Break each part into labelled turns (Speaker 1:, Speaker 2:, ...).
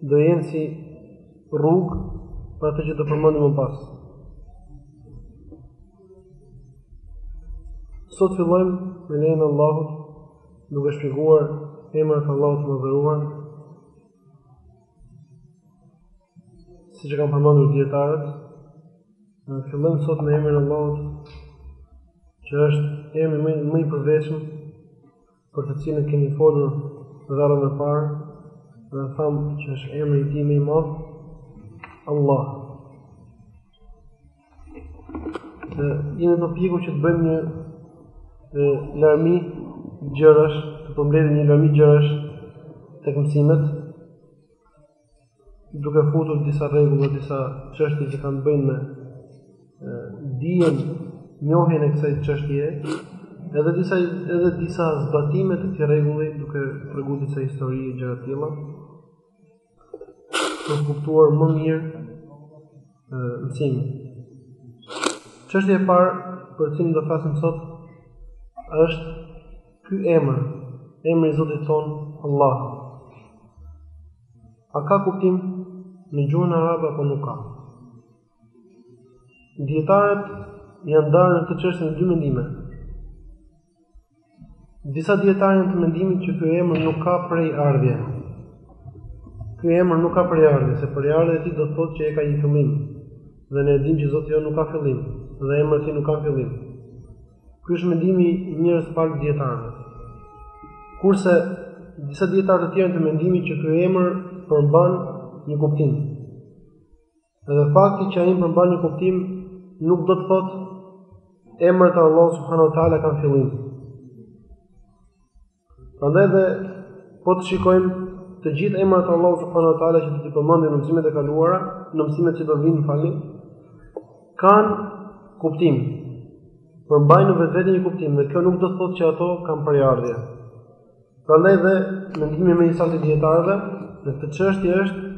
Speaker 1: do jenë si rrugë për atë që do përmendim më pas. Sot fillojmë me lejen e Allahut, duke shpjeguar emrat e Allahut të mëdhëruar. Siç e kanë përmendur dietarët, ne fillojmë sot me emrin e Allahut, që është emri më më i përveçëm për të cilën kemi folur herën e parë dhe thamë që është emri i tij më i madh, Allah. Dhe jemi përpjekur që të bëjmë një e, larmi gjërash, të përmbledhë një larmi gjërash tek mësimet, duke futur disa rregulla, disa çështje që kanë të bëjnë me dijen, njohjen e kësaj çështjeje, edhe disa edhe disa zbatime të këtij rregulli, duke treguar disa histori e gjëra të tilla, për të kuptuar më mirë mësimin. Çështja e parë për të cilën do të flasim sot është ky emër, emri i Zotit tonë Allah. A ka kuptim në gjuhën arabe apo nuk ka? Dietarët janë ndarë në këtë çështje në dy mendime. Disa dietarë janë të mendimit që ky emër nuk ka prejardhje. Ky emër nuk ka prejardhje, se prejardhja e tij do të thotë që e ka një fillim. Dhe ne e dimë që Zoti jonë nuk ka fillim, dhe emri i tij nuk ka fillim. Ky është mendimi i njërës palë dietarëve. Kurse disa dietarë të tjerë janë të mendimit që ky emër përmban një kuptim. Dhe fakti që ai përmban një kuptim nuk do të thotë emrat e Allahut subhanahu wa taala kanë fillim. Prandaj dhe po të shikojmë të gjithë emrat e Allahut subhanahu wa taala që do t'i përmendim në mësimet e kaluara, në mësimet që do vijnë, më falni, kanë kuptim. Përmbajnë në vetvete një kuptim dhe kjo nuk do të thotë që ato kanë prejardhje. Prandaj dhe mendimi më i saktë i dietarëve në këtë çështje është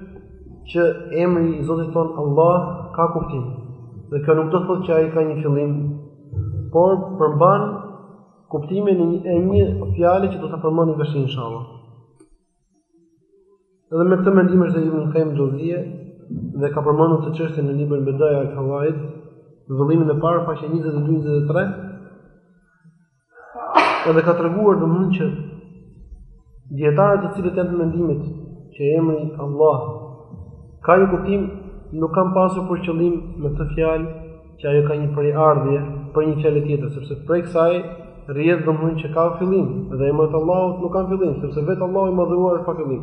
Speaker 1: që emri i Zotit tonë Allah ka kuptim. Dhe kjo nuk do të thotë që ai ka një fillim, por përmban kuptimin e një, e një fjale që do të përmendim në vazhdim inshallah. Edhe me këtë mendim është dhe Ibn Kajim Xheuzije dhe e ka përmendur këtë çështje në librin Bedaiu el Feuaid, në vëllimin e parë, faqe 22-23, Edhe ka treguar domethënë që dijetarët të cilët janë të mendimit që emri Allah ka një kuptim nuk kanë pasur për qëllim me këtë fjalë që ajo ka një prejardhje prej një fjale tjetër, sepse prej kësaj rrjedh domethënë që ka fillim dhe emrat e Allahut nuk kanë fillim, sepse vetë Allahu i madhëruar është pa fillim.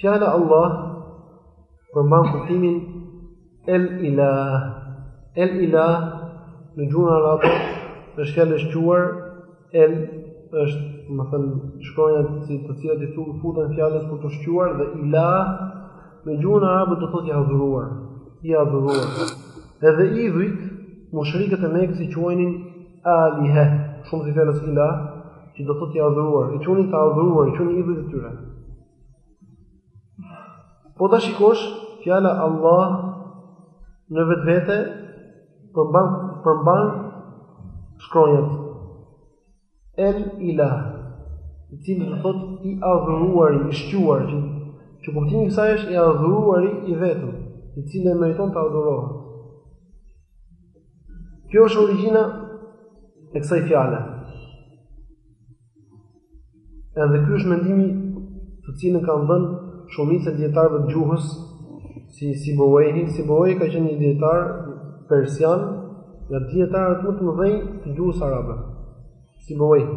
Speaker 1: Fjala Allah përmban kuptimin el ilah. El ilah në gjuhën arabe është fjalë e shquar el është, domethënë, shkronjat të cilat i futen fjalës për ta shquar dhe ilah në gjuhën arabe do thotë i adhuruar, i adhuruar. Edhe idhujt, mushrikët e Mekës i quajnin Alihe, shumësi i fjalës ilah, që do thotë i adhuruar, i quanin të adhuruar, i quanin idhujt e tyre. Po ta shikosh, fjala Allah në vetvete përmban përmban shkronjat El Ilah, i cili do thotë i adhuruari, i shquar, që, që kuptimi i kësaj është i adhuruari i vetëm, i cili meriton të adhurohet. Kjo është origjina e kësaj fjale. Edhe ky është mendimi të cilin kanë dhënë shumica e dijetarëve të gjuhës si Sibeuejhi, Sibeuejhi ka qenë një dijetar persian, nga dijetarët më të mëdhenj të gjuhës arabe. Sibeuejhi.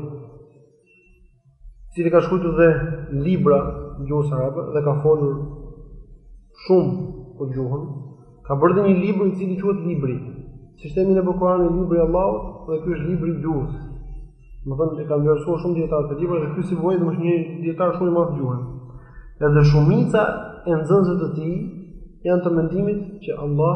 Speaker 1: i cili ka shkruar dhe libra në gjuhën arabe dhe ka folur shumë për gjuhën, ka bërë dhe një libër i cili quhet Libri. Siç themi ne Kur'ani është libri i Allahut dhe ky është libri i gjuhës. Domethënë e kanë vlerësuar shumë dijetarët këtë libër dhe ky Sibeuejhi është një dijetar shumë i madh në gjuhën. Edhe shumica e nxënësve të tij janë të mendimit që Allah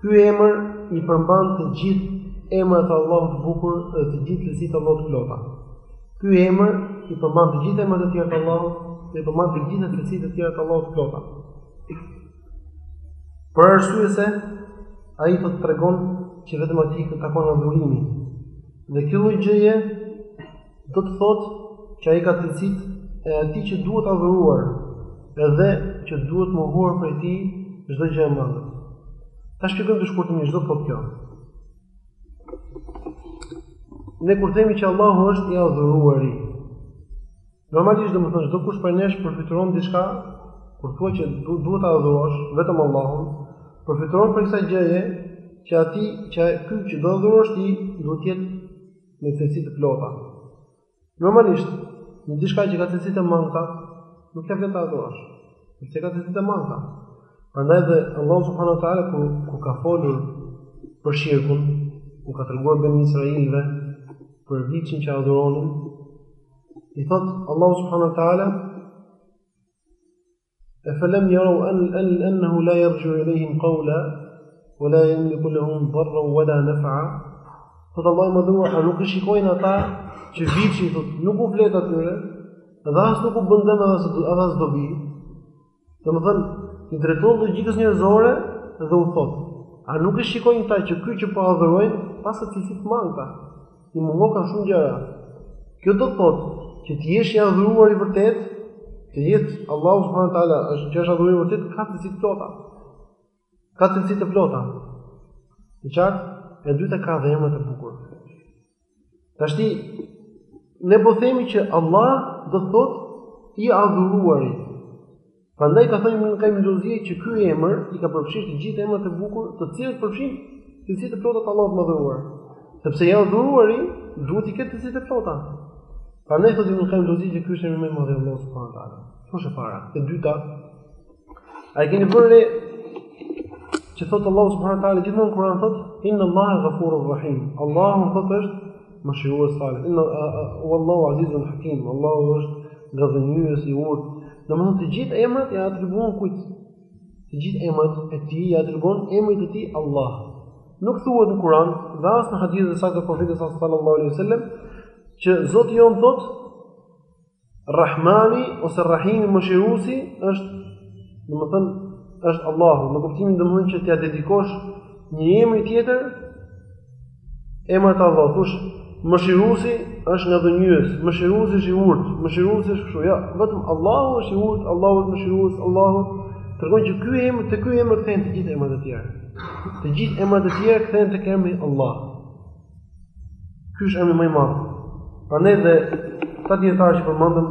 Speaker 1: Ky emër i përmban të gjithë emrat e Allahut të bukur dhe të gjitha cilësitë e Allahut të plota. Ky emër i përmban të gjithë emrat e tjerë të Allahut dhe i përmban të gjitha cilësitë e tjera të Allahut të plota. Për arsye se ai do të tregon që vetëm atij i takon adhurimi. Dhe kjo lloj gjëje do të thotë që ai ka cilësitë e atij që duhet adhuruar edhe që duhet mohuar prej tij çdo gjë e mangët. Ta shpjegojmë shkurtimisht ç'do të thotë kjo. Ne kur themi që Allahu është i adhuruari, normalisht domethënë çdokush prej nesh përfytyron diçka kur thua që duhet ta adhurosh vetëm Allahun, përfytyron prej kësaj gjëje që ai që ky që do adhurosh ti duhet të jetë me cilësi të plota. Normalisht, në diçka që ka cilësi të mangëta, nuk ka vlerë ta adhurosh. Sepse ka cilësi të mangëta. Prandaj dhe Allah subhanahu wa taala kur kur ka folur për shirkun, u ka treguar beni Israilëve për viçin që adhuronin, i thot Allah subhanahu wa taala E fela jeraune en-nehu la jerxhiu ilejhim kaula, ue la jemliku lehum darran ue la nef'a, thot Allah i madhëruar, a nuk e shikojnë ata që viçi, thot, nuk u flet atyre, edhe as nuk u bën dëm edhe as dobi, domethënë, i drejtohet logjikës njerëzore, dhe u thot, a nuk e shikojnë ata që ky që po adhurojnë, paska cilësi të mangëta, I munguakan shumë gjëra. Kjo do të thotë që të jesh i adhuruar i vërtet, të jetë Allahu subhanahu wa taala është që është adhuruar i vërtet ka cilësi të plota. Ka cilësi të plota. E qartë? E dyta ka dhe emrat e bukur. Tashti ne po themi që Allah do të thotë i adhuruari, Prandaj ka thënë Ibn Qayyim al-Jauziyja që ky emër i ka përfshirë të gjithë emrat e bukur, të cilët përfshijnë cilësitë e plota të Allahut të Madhëruar. Sepse i adhuruari duhet të ketë cilësitë e plota. Prandaj thotë Ibn Qayyim al-Jauziyja që ky është emri më i madh i Allahut subhanahu wa taala. Kjo është e para. E dyta, a e keni vënë re që thotë Allahu subhanahu wa taala gjithmonë kur thotë inna Allaha ghafurur rahim. Allahu thotë është Mëshirues Falës. Inna wallahu azizun hakim. Allahu është ngadhënjyes i urtë. Domethënë të gjithë emrat janë atribuuar kujt? Të gjithë emrat e tij ia atribuon emrit të tij Allah. Nuk thuhet në Kur'an dhe as në hadithe të sakta të profetit sallallahu alaihi wasallam që Zoti jon thot Rahmani ose Rahimi mëshiruesi është, domethënë, është Allahu, me kuptimin domethënë që t'ia dedikosh një emri tjetër emrat e Allahut, të thuash mëshiruesi është ngadhënjyes, mëshiruesi është i urtë, mëshiruesi është kështu, jo, vetëm Allahu është i urtë, Allahu është mëshirues, Allahu tregon që ky emër te ky emër kthehen të gjithë emrat e tjerë. Të gjithë emrat e tjerë kthehen tek emri Allah. Ky është emri më i madh. Prandaj dhe ata dijetarë që përmendëm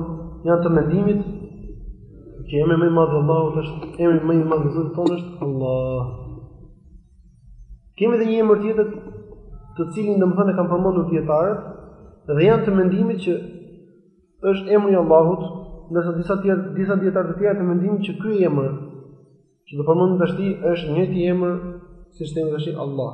Speaker 1: janë të mendimit që emri më i madh i Allahut është emri më i madh i Zotit tonë është Allah. Kemi edhe një emër tjetër të cilin domethënë e kanë përmendur dijetarët dhe janë të mendimit që është emri i Allahut, ndërsa disa të tjerë, disa dijetarë të tjerë janë të mendimit që ky emër që do përmendim tashti është një emër siç themi tash Allah.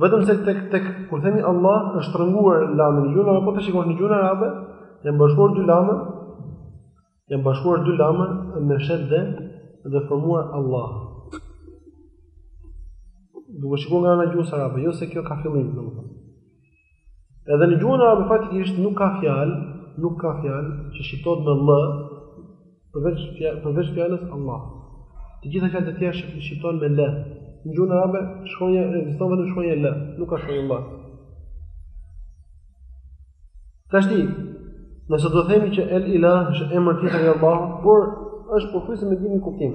Speaker 1: Vetëm se tek tek kur themi Allah është trënguar lamën e gjurmëve, po të shikosh në gjuhën arabe, janë bashkuar dy lamë, janë bashkuar dy lamë me shedde dhe është formuar Allah. Duke shikuar nga ana e gjuhës arabe, jo se kjo ka fillim, domethënë. Edhe në gjuhën arabe faktikisht nuk ka fjalë, nuk ka fjalë që shqiptohet me ll përveç përveç fjalës Allah. Të gjitha fjalët e tjera shqiptohen me l. Në gjuhën arabe shkronja ekziston vetëm shkronja l, nuk ka shkronja ll. Tashti, nëse do të themi që el ilah është emër tjetër i Allahut, por është pothuajse me të njëjtin kuptim.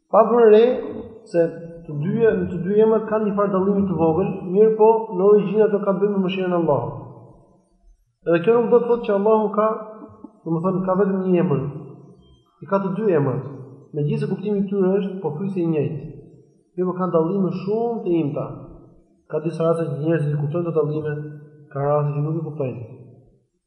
Speaker 1: Pa vëre re se të dyja në të dy emrat ka një farë dallimi të vogël, mirëpo në origjinë ato kanë të bëjnë me mëshirën e Allahut. Dhe kjo nuk do të thotë që Allahu ka, domethënë ka vetëm një emër. I ka të dy emrat. Megjithëse kuptimi i tyre është pothuajse i njëjtë, mirëpo kanë dallime shumë të imta. Ka disa raste që njerëzit i kuptojnë ato dallime, ka raste që nuk i kuptojnë.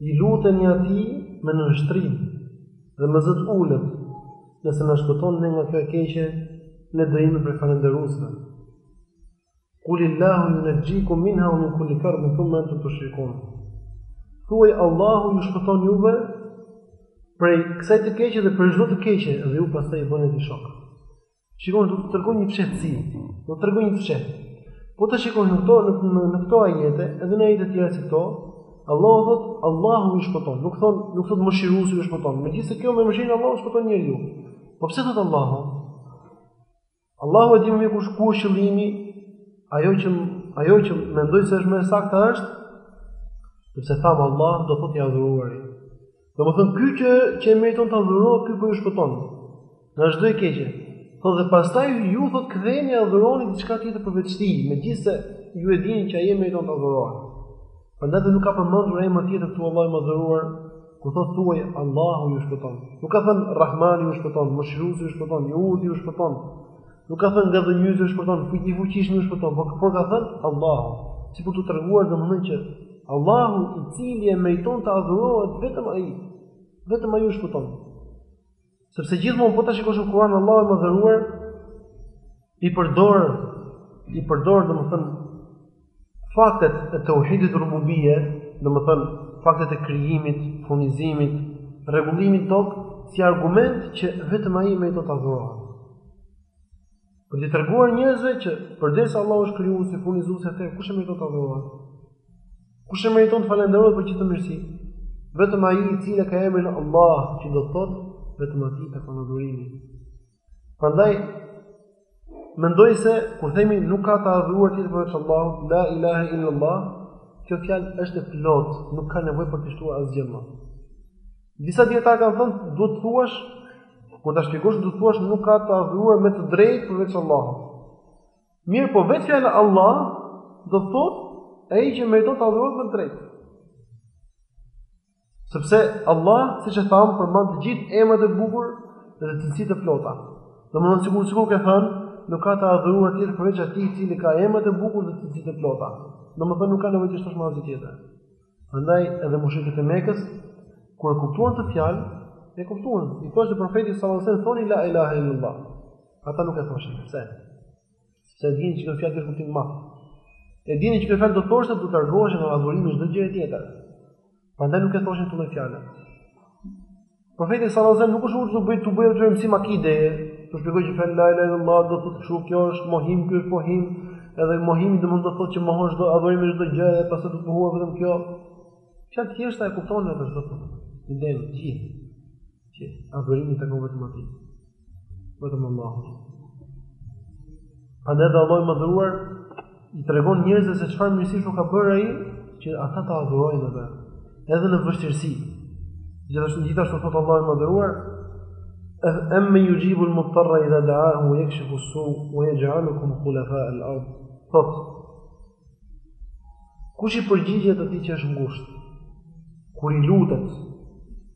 Speaker 1: I luteni atij me nënshtrim dhe me zë të ulët, nëse na shpëton ne nga kjo e keqe, ne do të jemi prej falënderuesve. Kulil-lahu junexhikum minha ue min kuli kerbin thumme entum tushrikun. Thuaj Allahu ju shpëton juve prej kësaj të keqe dhe prej çdo të keqe dhe ju pastaj i bëni atij shok. Shikoni, do të tregoj një fshehtësi. Do të tregoj një fshehtësi. Po të shikoni në këto në, në, në këto ajete, edhe në ajete të tjera si këto, Allahu thot, Allahu i shpëton. Nuk thon, nuk thot mëshiruesi i shpëton. Megjithëse kjo me mëshirën e Allahut shpëton njeriu. Po pse thot Allahu? Allahu e di më mirë kush ku është qëllimi, ajo që ajo që mendoj se është më e saktë është sepse tham Allah do thotë i adhuruari. Domethënë ky që që e meriton të adhurohet, ky po ju shpëton. Nga çdo e keqe. Thot dhe pastaj ju thot ktheheni e adhuroni diçka tjetër përveç tij, megjithëse ju e dini që ai e meriton të adhurohet. Prandaj dhe nuk ka përmendur emër tjetër këtu Allahu i madhëruar, kur thot thuaj Allahu ju shpëton. Nuk ka thënë Rahmani ju shpëton, Mëshiruesi ju shpëton, Jehudi ju shpëton. Nuk ka thënë ngadhënjyesi ju shpëton, fuqi i fuqishmi ju shpëton, por por ka thënë Allahu, si për t'u treguar domethënë që Allahu i cili e meriton të adhurohet vetëm ai. Vetëm ai ju shpëton. Sepse gjithmonë po ta shikosh në Kur'an Allahu i madhëruar i përdor i përdor domethënë faktet e tauhidit rububie, domethënë faktet e krijimit, furnizimit, rregullimit tokë, si argument që vetëm ai e meriton të adhurohet. Për t'i treguar njerëzve që përderisa Allahu është krijuesi, furnizuesi, atëherë kush e meriton të adhurohet? Kush e meriton të falënderohet për gjithë mirësitë? Vetëm ai i cili ka emrin Allah, që do të thotë vetëm atij i takon adhurimi. Prandaj mendoj se kur themi nuk ka të adhuruar tjetër përveç Allahut, la ilaha illa Allah, kjo fjalë është e plotë, nuk ka nevojë për të shtuar asgjë më. Disa dijetarë kanë thënë duhet të thuash kur ta shpjegosh duhet të thuash nuk ka të adhuruar me të drejtë përveç Allahut. Mirë, po vetë fjala Allah do të thotë ai që meriton të adhurohet me të drejtë. Sepse Allah, siç e thamë, përmban të gjithë emrat e bukur dhe cilësitë e plota. Domthonë sikur sikur ke thënë, nuk ka të adhuruar tjetër përveç atij i cili ka emrat e bukur dhe cilësitë e plota. Domthonë nuk ka nevojë të shtosh më asgjë tjetër. Prandaj edhe mushrikët e Mekës kur e kuptuan këtë fjalë, e kuptuan. I thoshte profeti sallallahu alajhi wasallam, "Thoni la ilaha illallah." Ata nuk e thoshin. Pse? Se e dinin që kjo fjalë ka kuptim të madh. E dinin që kjo fjalë do të thoshte do të largohesh nga adhurimi i çdo gjëje tjetër. Prandaj nuk e thoshin këtë lloj fjalë. Profeti sallallahu alajhi wasallam nuk është ulur të bëjë të bëjë atë mësim akide, të shpjegojë që fjalë la ilaha illallah do të thotë kështu, kjo është mohim, ky është pohim, edhe mohimi do me thënë që mohon çdo adhurim çdo gjë dhe pastaj duhet pohuar vetëm kjo. Shumë e thjeshtë e kupton edhe çdo punë. Ndem gjithë. Që adhurimi i takon vetëm atij. Vetëm Allahu. Andaj dhe Allahu i madhëruar i tregon njerëzve se çfarë mirësish u ka bërë ai që ata ta adhurojnë atë edhe në vështirësi. Gjithashtu gjithashtu thot Allahu i madhëruar Em men juxhibul mudtarra idha deahu, ue jekshifus su, ue jexhalukum hulefael erd. Thot, kush i përgjigjet atij që është ngusht, kur i lutet,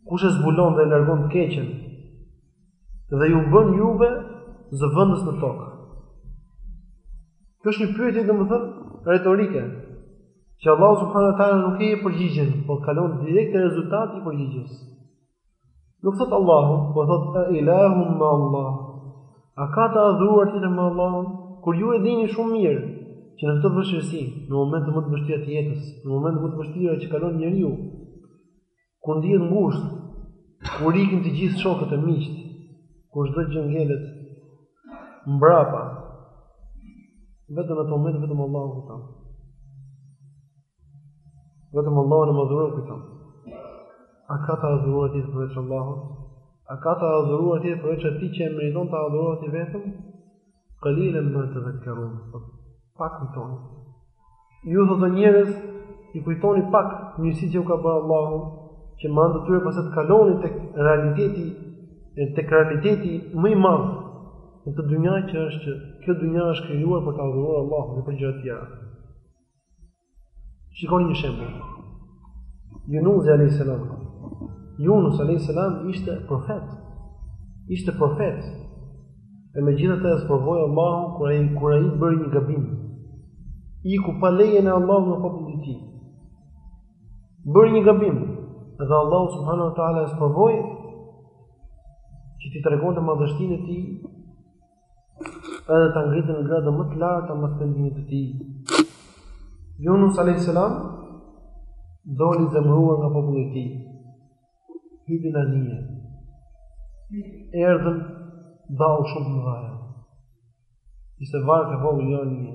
Speaker 1: kush e zbulon dhe e largon të keqen, dhe ju bën juve zëvendës në tokë. Kjo është një pyetje domethënë retorike që Allahu subhanahu wa taala nuk e jep përgjigjen, por kalon direkt te rezultati i përgjigjes. Nuk thot Allahu, por thot e ilahun ma Allah. A ka të adhuruar tjetër me Allahun? Kur ju e dini shumë mirë që në këtë vështirësi, në momentin më të vështirë të jetës, në momentin më të vështirë që kalon njeriu, Kur ndihet ngushtë, kur ikin të gjithë shokët e miqtë, kur çdo gjë ngelet mbrapa, vetëm në ato momente vetëm Allahun kujton. Vetëm Allahun e madhëruar kujton. A ka të adhuruar tjetër përveç Allahut? A ka të adhuruar tjetër përveç atij që e meriton të adhurohet i vetëm? Qalilan ma tadhakkarun, thotë, pak kujtoni. Ju thotë o njerëz, i kujtoni pak mirësitë që u ka bërë Allahu, që me anë të tyre pastaj të kaloni tek realiteti tek realiteti më i madh në këtë dynja që është që kjo dynja është krijuar për ta adhuruar Allahun dhe jo për gjëra të tjera. Shikoni një shembull. Yunus alayhis salam. Yunus alayhis salam ishte profet. Ishte profet. E megjithatë e sprovoi Allahu kur ai kur ai bëri një gabim Iku pa lejen e Allahut nga populli i tij Bëri një gabim Dhe Allahu subhanahu wa ta'ala e sprovoi Që t'i tregonte madhështinë e tij edhe ta ngrinte në gradë më të lartë mbas pendimit të tij. Yunus alayhis salam doli i zemëruar nga populli i tij. Hypi në anije. Erdhën dallgë shumë të mëdhaja. Ishte varkë e vogël jo anije.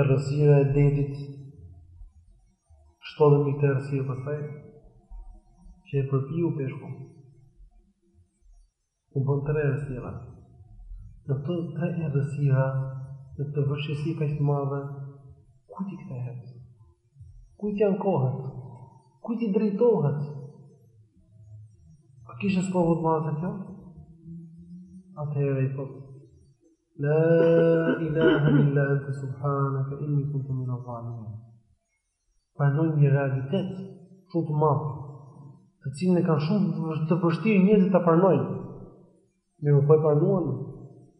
Speaker 1: errësira e detit shto dhe mbi këtë errësirë pastaj që e përpiu peshku u bënë tre errësira në këto tre errësira në këtë vështirësi kaq të madhe kujt t'i kthehet kujt t'i ankohet kujt t'i drejtohet a kishe skohut madhe kjo atëherë i thotë La ilaha illa anta subhanaka inni kuntu min al-zalimin. Pranoi një realitet shumë të madh, të cilin e kanë shumë të vështirë njerëzit ta pranojnë. Mirë, po e pranuan,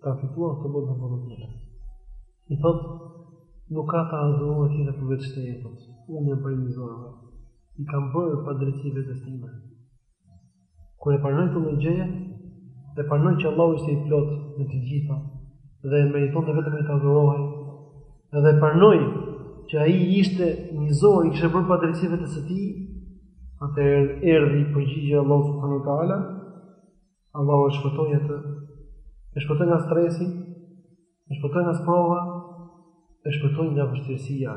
Speaker 1: kanë fituar këtë botë e botën tjetër. I thotë, nuk ka të adhuruar tjetër përveç teje. Unë jam prej mizorëve. I kam bërë padrejtësi vetes sime. Kur e pranoi këtë lloj gjëje, e pranoi që Allahu ishte i plotë në të gjitha dhe e meritonte vetëm ai të adhurohej. Dhe e pranoi që ai ishte mizor i kishte bërë padrejtësi vetes së tij, atëherë erdhi përgjigjja e Allahut subhanahu wa taala. Allahu e shpëtoi atë. E shpëtoi nga stresi, e shpëtoi nga sprova, e shpëtoi nga vështirësia.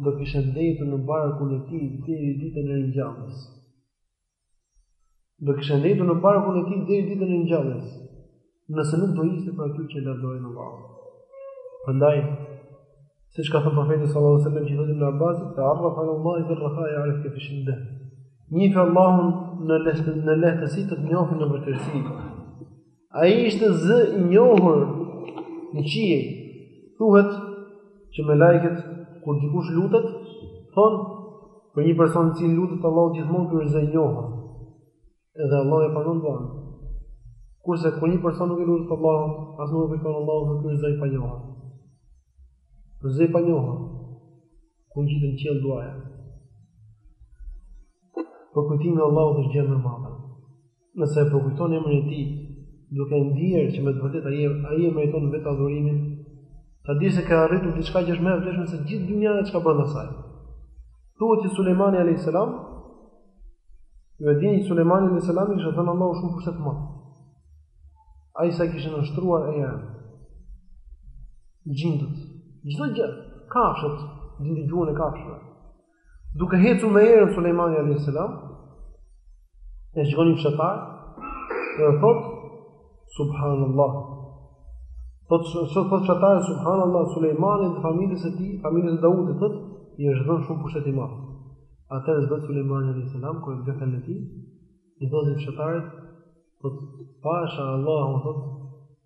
Speaker 1: Do kishte ndejtur në barkun e tij deri ditën e ringjalljes. Do kishte ndejtur në barkun e tij deri ditën e ringjalljes, nëse nuk do ishte prej atyre që lavdërojnë Allahun. Prandaj, siç ka thënë profeti sallallahu alajhi wasallam që thotë Ibn Abbas, "Ta'arraf ila Allahi fi ar-raha ya'rifka fi shidda." Njife Allahun në lehtësi të të njohë në vështirësi. Ai ishte zë i njohur në qiej. Thuhet që melaiket kur dikush lutet, thonë për një person i cili i lutet Allahut gjithmonë ky është zë i njohur. Edhe Allahu e pranon duan. Kurse kur një person nuk i lutet Allahut, as nuk e kujton Allahun, ky është zë i panjohur. Zë i panjohur. Kur ngjitet në qiell duaja. Përkujtimi i Allahut është gjëja më e madhe. Nëse e përkujton emrin e Tij, duke e ndier që me të vërtetë ai ai e meriton vetë adhurimin, ta dish se ke arritur diçka që është më e vlefshme se gjithë dynja e çka ka brenda saj. Thuhet që Sulejmani alayhis salam Ju e dini Sulejmani alayhis salam i kishte dhënë Allahu shumë pushtet të madh. Atij i ishin nënshtruar era, xhindët, çdo gjë, kafshët, dinte gjuhën e kafshëve. Duke hecur me erën Sulejmani alayhis salam, e shikon një fshatar dhe thot subhanallah. Thot thot fshatari subhanallah Sulejmanit dhe familjes së tij, familjes së Daudit thot, i është dhënë shumë pushtet i madh. Atëherë zbret Sulejmani alayhis salam kur e bën kallëti, i thotë fshatarit Thotë, Pasha Allahun thotë,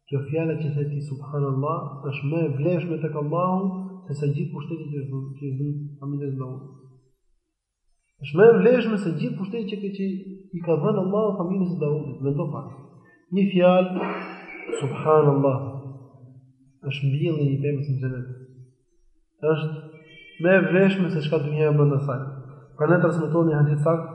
Speaker 1: Kjo fjala që the ti Subhanallah është më e vlefshme tek Allahu se sa gjithë pushteti që është që është dhënë familjes së Allahut. Është më e vlefshme se gjithë pushteti që që i ka dhënë Allahu familjes së Daudit, mendo pak. Një fjalë Subhanallah është mbjellje e një peme në xhenet. Është më e vlefshme se çka dunia brenda saj. Prandaj transmetohet hadith i saktë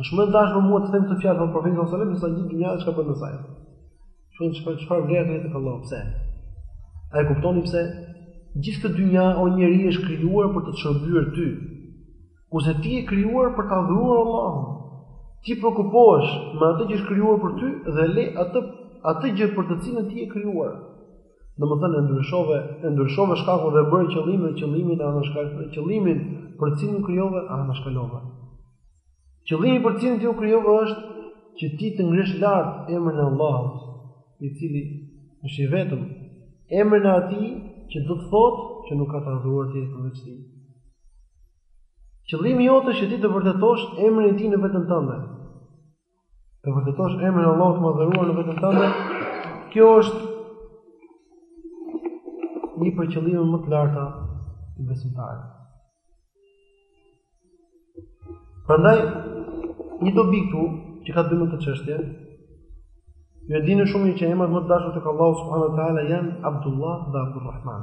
Speaker 1: Është më e dashur për mua të them këtë fjalë thotë profeti sallallahu alajhi wasallam, se gjithë dynja e çka brenda saj. Shiko çfarë çfarë vlerë ka tek Allahu pse? A e kuptoni pse? Gjithë kjo dynja o njeri është krijuar për të shërbyer ty. Kurse ti je krijuar për ta adhuruar Allahun. Ti preokupohesh me atë që është krijuar për ty dhe le atë atë gjë për të cilën ti je krijuar. Domethënë e ndryshove, e ndryshove shkakun e bëre qëllim dhe qëllimin e anashkalove, qëllimin për të cilin u krijove e anashkalove. Qëllimi për të cilin ti u krijove është që ti të ngresh lart emrin e Allahut, i cili është i vetëm, emrin e atij që do të thotë që nuk ka të adhuruar tjetër përveç tij. Qëllimi jot është që ti të vërtetosh emrin e tij në veten tënde. të vërtetosh emrin e Allahut të madhëruar në veten tënde, kjo është një prej qëllimeve më të larta të besimtarit. Prandaj një dobi këtu që ka lidhje me këtë çështje, ju e dini shumë mirë që emrat më të dashur tek Allahu subhanahu wa taala janë Abdullah dhe Abdulrahman.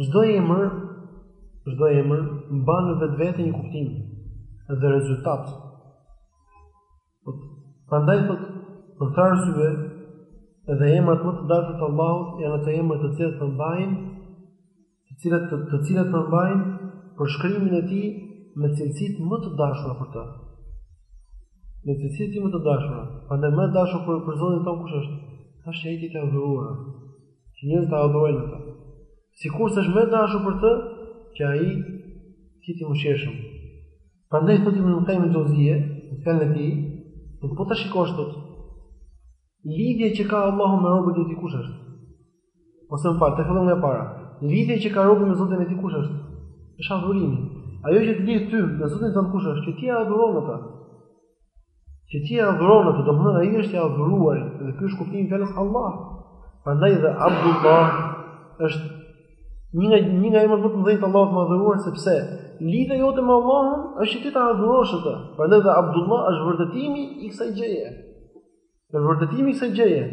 Speaker 1: Çdo emër, çdo emër mban në vetvete një kuptim dhe rezultat. Prandaj thot, për këtë arsye, edhe emrat më të dashur të Allahut janë ato emra të cilat përmbajnë, të cilat të, të cilat përmbajnë përshkrimin e tij me cilësitë më të dashura për të. Me cilësitë më të dashura. Prandaj më e dashur për për Zotin tonë kush është? Që është ai i adhuruar. që njerëzit ta adhurojnë atë. Sikurse është më e dashur për të që ai të jetë i mëshirshëm. Prandaj thotë Ibn Qayyim al-Jawziyya, në fjalën e tij, po ta shikosh thotë. Lidhja që ka Allahu me robët e tij kush është? Ose më fal, ta fillojmë nga para. Lidhja që ka robi me Zotin e tij kush është? Është adhurimi. Ajo që të lidh ty me Zotin tënd kush është? Që ti e adhuron atë. Që ti e adhuron atë, domethënë ai është i adhuruar, dhe ky është kuptimi i fjalës Allah. Prandaj dhe Abdullah është një nga emrat më të mëdhenj të Allahut të madhëruar sepse lidhja jote me Allahun është që ti ta adhurosh atë. Prandaj dhe Abdullah është vërtetimi i kësaj gjëje. Është vërtetimi i kësaj gjëje.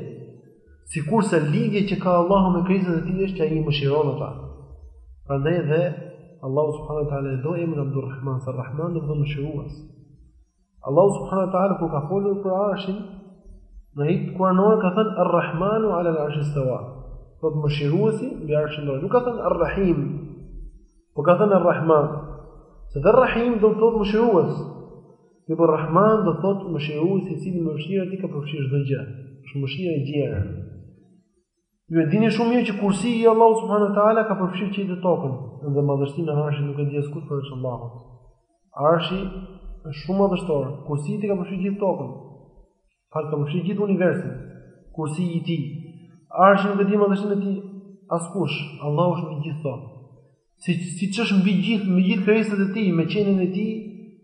Speaker 1: Sikurse lidhja që ka Allahu me krijesat e tij është që ai i mëshiron ata. Prandaj dhe Allahu subhanahu wa taala e do emrin Abdurrahman, se Rahman do të thotë mëshirues. Allahu subhanahu wa taala kur ka folur për Arshin, në ajetin kuranor ka thënë Ar-Rahmanu 'ala al-'arshi istawa. Thotë mëshiruesi mbi Arshin do. Nuk ka thënë Ar-Rahim. Po ka thënë Ar-Rahman. Se dhe Rahim do të thotë mëshirues. Mirpo Rrahman do thotë mëshiruesi i cili me mëshirën e tij ka përfshirë çdo gjë. Është mëshirë e gjerë. Ju e dini shumë mirë që kursi i Allahut subhanuhu teala ka përfshirë qiejt e tokën dhe madhështinë e Arshit nuk e di askush përveç Allahut. Arshi është shumë madhështor, kursi i tij ka përfshirë gjithë tokën. Fal ka përfshirë gjithë universin, kursi i tij. Arshit nuk e di madhështinë e tij askush. Allahu është mbi gjithë to. Si siç është mbi gjithë, mbi gjithë krijesat e tij, me qenien e tij,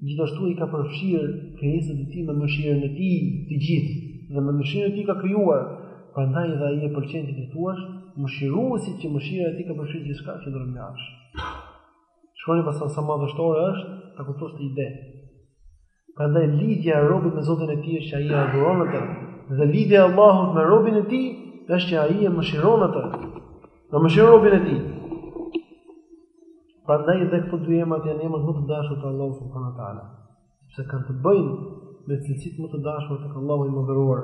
Speaker 1: gjithashtu i ka përfshirë krijesat e tij me mëshirën e tij të gjithë. Dhe me mëshirën e tij ka krijuar. Prandaj dhe ai e pëlqen ti të thuash, mëshiruesi që mëshira e tij ka përfshirë gjithçka që qëndron mbi Arsh. Shikoni pra sa madhështore është, ta kuptosh këtë ide. Prandaj lidhja e robit me Zotin e tij është që ai e adhuron atë. Dhe lidhja e Allahut me robin e tij është që ai e mëshiron atë. E mëshiron robin e tij. Prandaj edhe këto dy emra janë emrat më të dashur tek Allahu subhanahu wa taala, sepse kanë të bëjnë me cilësitë më të dashura tek Allahu i madhëruar.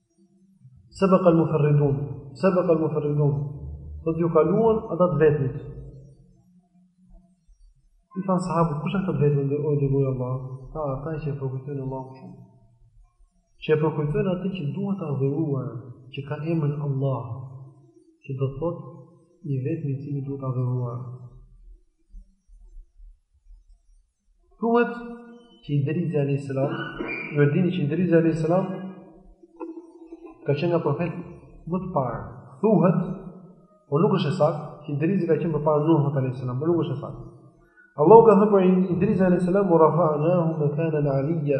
Speaker 1: Sebek al muferridun, sebek al muferridun, thotë ju kaluan ata të vetmit. I thanë sahabët, kush janë të vetmit, o i dërguari i Allahut? Tha, ata që e përkujtojnë Allahun shumë. Që e përkujtojnë atë që duhet të adhuruar, që ka emrin Allah, që do të thotë i vetmi i cili duhet të adhuruar. Thuhet që Idrizi alayhis salam, ju e dini që Idrizi alayhis salam ka qenë nga profetët më të parë. Thuhet, por nuk është e saktë, që Idrizi ka qenë përpara Nuhut alayhis salam, por nuk është e saktë. Allahu ka thënë për Idrizin alayhis salam u rafa'nahu makanan 'aliyya.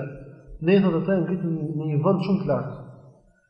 Speaker 1: Ne thotë atë e ngritëm në një vend shumë të lartë.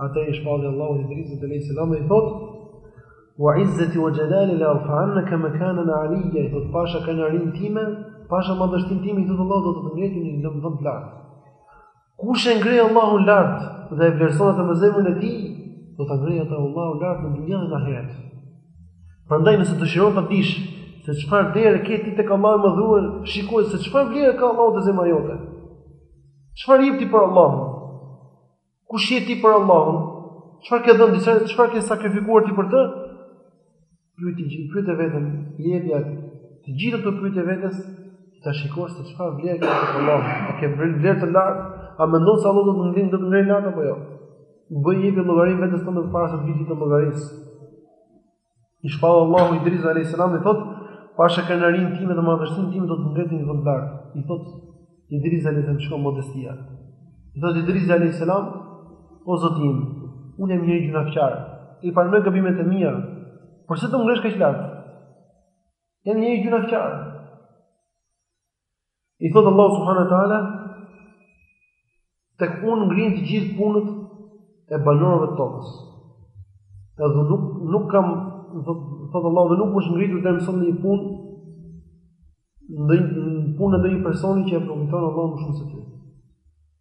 Speaker 1: Atëherë i shpall Allahu Idrisit alejhi selam dhe i thotë: "Wa izzati wa jalali la arfa'annaka makanan 'aliyya", i thotë pasha krenarinë time, pasha madhështinë time, i thotë Allahu do të të ngre në një vend të lartë. Kush e ngre Allahun lart dhe e vlerëson atë me zemrën e tij, do ta ngrejë atë Allahu lart në dynjë dhe në ahiret. Prandaj nëse dëshiron të dish se çfarë vlere ke ti tek Allahu i madhëruar, shiko se çfarë vlere ka Allahu te zemra jote. Çfarë jep ti për Allahun? Kush je ti për Allahun? Çfarë ke dhënë, çfarë ke sakrifikuar ti për të? Pyete veten, jepja të gjitha këto pyetje vetes, ta shikosh se çfarë vlerë ke te Allahu. A ke vlerë të lartë? A mendon se Allahu do të do të të ngrejë lart apo jo? Bëj jepi llogari vetes tënde para se të vijë dita e llogarisë. I shpall Allahu Idris alayhis salam i thot, "Pasha krenarinë time dhe madhështinë time do të ngre ty në vend të lartë." I thot Idris alayhis salam shiko modestia. I thot Idris alayhis salam, "O Zoti im, unë jam një njeri gjynahqar. I pranoj gabimet e mia. Përse të më ngresh kaq lart?" Jam një njeri gjynahqar. I thotë Allah subhanahu wa taala tek unë ngrihen të gjithë punët e banorëve të tokës. Edhe nuk nuk kam thotë Allah dhe nuk është ngritur deri më sot ndonjë punë punë e ndonjë personi që e profiton Allah më shumë se ti.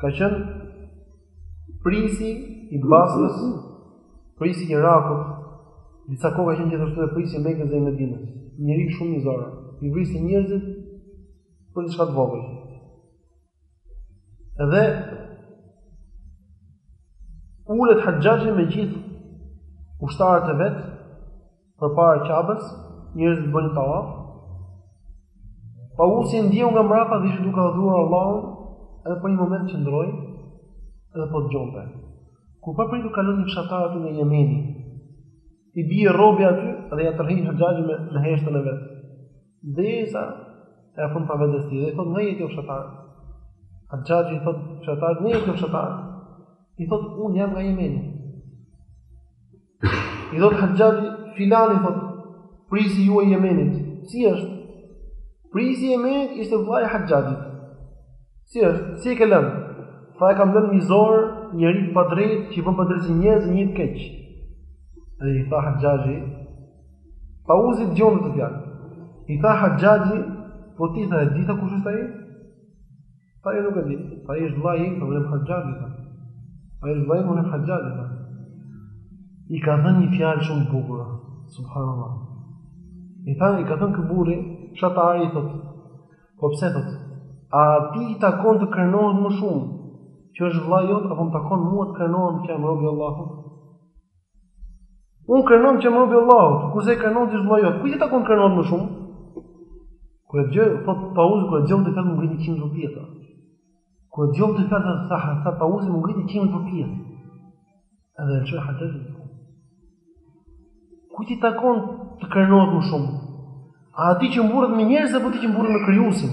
Speaker 1: ka qenë prisi i Basrës, prisi i Irakut, disa kohë ka qenë gjithashtu edhe prisi i Mekës dhe i Medinës. Njeri shumë mizor, i vriste njerëzit për diçka të vogël. Dhe ulet Haxhaxhi me gjithë ushtarët e vet Përpara Ka'bes, njerëzit bënin tawaf. Tawusi e ndjeu nga mbrapa se ishte duke adhuruar Allahun, edhe për një moment qëndroi dhe po dëgjonte. Kur papritur kalon një fshatar aty nga Jemeni. I bie rroba aty dhe ia tërheq Haxhaxhi me me heshtën e vet. Derisa e afron para vetes tij dhe i thot nga je ti o fshatar. Haxhaxhi i thot fshatarit, nga je ti o fshatar? I thot un jam nga Jemeni. I thotë Haxhaxhi, filani thotë, prisi juaj i Jemenit, si është? Prisi i Jemenit ishte vëllai i Haxhaxhit. Si është? Si e ke lënë? Tha e kam lënë mizor, njeri i padrejtë, që i bën padrejtësi njerëzve, njeri të keq. Dhe i tha Haxhaxhi, Tawusi dëgjon këto fjalë. I tha Haxhaxhi, po ti tha e di tha kush është ai? Tha jo nuk e di, tha ai është vllai i mbretit Haxhaxhit, tha. Ai është vllai mbretit Haxhaxhit, tha. I ka thënë një fjalë shumë bukur, subhanallah. I tha, i ka thënë ky burri, fshatari, i thot, po pse thot, a ty të takon të krenohesh më shumë, që është vllai jot, apo më takon mua të krenohem që jam robi i Allahut? Unë krenohem që jam robi i Allahut, kurse ti krenohesh që është vëllai jot. Kujt i takon të krenohet më shumë? Kur e dëgjoj, po pauz kur e dëgjoj këtë fjalë m'u ngritën qimet përpjetë. Kur e dëgjoj këtë fjalë tha tha tha pauz m'u ngritën qimet përpjetë. Edhe e çoj hatet. Kujt i takon të krenohet më shumë? A ti që mburret me njerëz apo ti që mburret me krijuesin?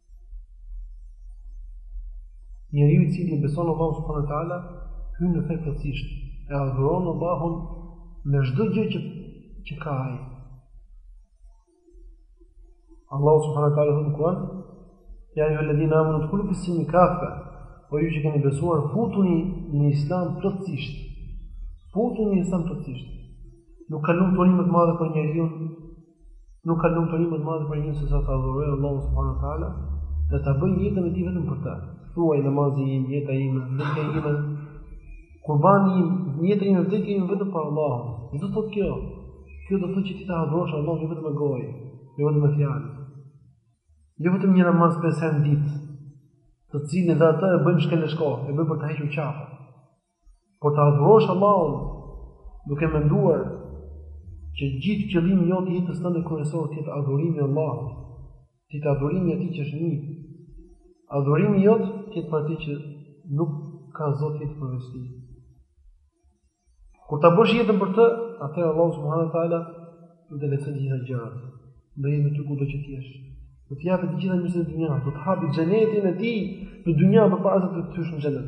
Speaker 1: Njeriu i cili e beson Allahun subhanahu teala hyn në fe plotësisht, e adhuron Allahun me çdo gjë që që ka ai. Allahu subhanahu teala thotë në Kur'an: "Ya ayyuhal ladhina amanu dkhulu fi s-silmi kafa" O ju që keni besuar, futuni në Islam plotësisht. Futuni në Islam plotësisht. Nuk ka lumturi më të madhe për njeriu Nuk ka lumturi më të madhe për njeriun sesa ta adhurojë Allahun subhanahu wa taala dhe ta bëjë jetën e tij vetëm për të. Thuaj, Namazi im, jeta ime, vdekja ime, kurbani im, jeta ime, vdekja ime vetëm për Allahun. Çfarë do të thotë kjo? Kjo do të thotë që ti ta adhurosh Allahun jo vetëm me gojë, jo vetëm me fjalë. Jo vetëm një namaz pesë herë në ditë, të cilin edhe atë e bëjmë shkeleshko, e bëjmë për ta hequr qafe. Por ta adhurosh Allahun duke menduar që gjithë qëllimi jot i jetës tënde kryesor të jetë adhurimi i Allahut, të jetë adhurimi i atij që është një. Adhurimi jot të jetë për atë që nuk ka zot tjetër përveç tij. Kur ta bësh jetën për të, atëherë Allahu subhanahu wa taala do të lehtësojë gjitha gjërat. Do jetë me ty kudo që të jesh, do të japë të gjitha mirësitë e dynjasë, do të hapë xhenetin e tij në dynja përpara se të hysh në xhenet.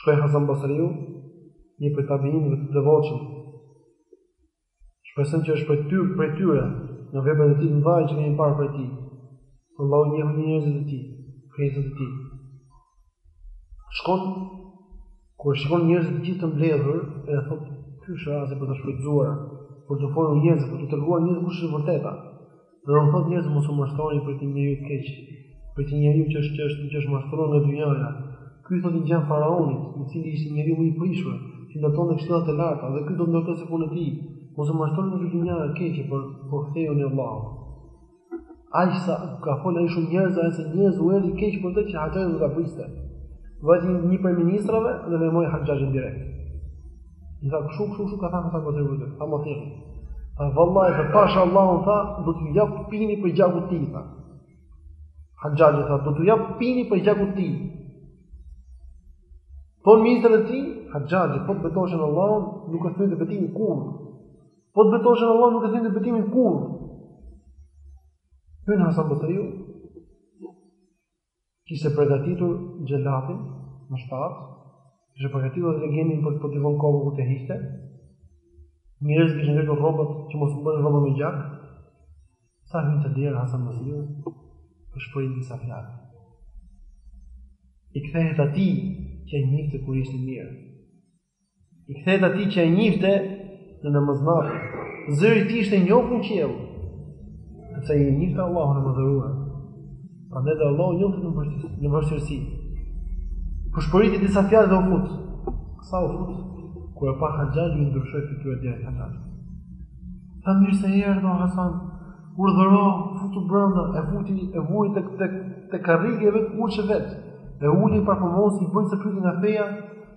Speaker 1: Shkoi Hasan Basriu, një prej tabiinëve të devotshëm. Shpresojmë që është prej tyre, prej tyre, në veprat e tij të mëdha që kemi parë prej tij. Allahu i njeh njerëzit e tij, krijesat e tij. Shkon kur shikon njerëzit të gjithë të mbledhur, e thot, "Ky është rasti për ta shfrytëzuar, për t'u folur njerëzve, për t'u treguar njerëzve kush është e vërteta." Dhe u thotë njerëz mos u mashtroni për këtë njeri të keq, për këtë njeri që është që është që është mashtruar nga dynjaja. Ky thotë i ngjan faraonit, i cili ishte njeriu më i prishur, që ndërtonte kështjella të larta dhe ky do të ndërtosë punën e tij. Mos u mashtroni me këtë dynja të keqe, por iu kthehuni Allahut. Ai sa ka fol ai shumë njerëz, ai disa njerëzve u erdhi keq për të që Haxhaxhi do ta priste. Vajti një prej ministrave dhe lajmoi Haxhaxhin direkt. I tha kshu kshu kshu ka thënë Hasan Basriu. Tha ma thirrni. Tha vallahi pasha Allahun tha do t'ju jap pini prej gjakut të tij tha. Haxhaxhi tha do t'ju jap pini prej gjakut të tij. Po ministër e tij, Haxhaxhi po të betoshe në Allahun, nuk e thyente betimin kurrë. Po të betoshe në Allahun nuk e thyente betimin kurrë. Hyn Hasan Basriu, Kishte pregatitur xhelatin me shpatë, kishte pregatitur edhe legenin për të po t'i vënë kokën kur ta hiqte. Njerëzit kishin ngritur rrobat që mos t'i bënin rrobat me gjak. Sa hyn te dera Hasan Basriu, pëshpërin disa fjalë. I kthehet atij që e njifte kur ishte mirë. I kthehet atij që e njihte në namaz nate. Zëri i tij ishte i njohur në qiell. Sepse e njihte Allahun e madhëruar. Prandaj dhe Allahu e njofti në vështirësi, në vështirësi. Pëshpëriti disa fjalë dhe u fut. Sa u fut? Kur e pa Haxhaxhi ndryshoi fytyrën direkt ata. Tha mirë se erdhe Hasan. Urdhëro, futu brenda, e futi, e vuri tek tek tek karrigia e vet ku uleshe vet. E uli e parfumosi, i bën ca pyetje nga feja,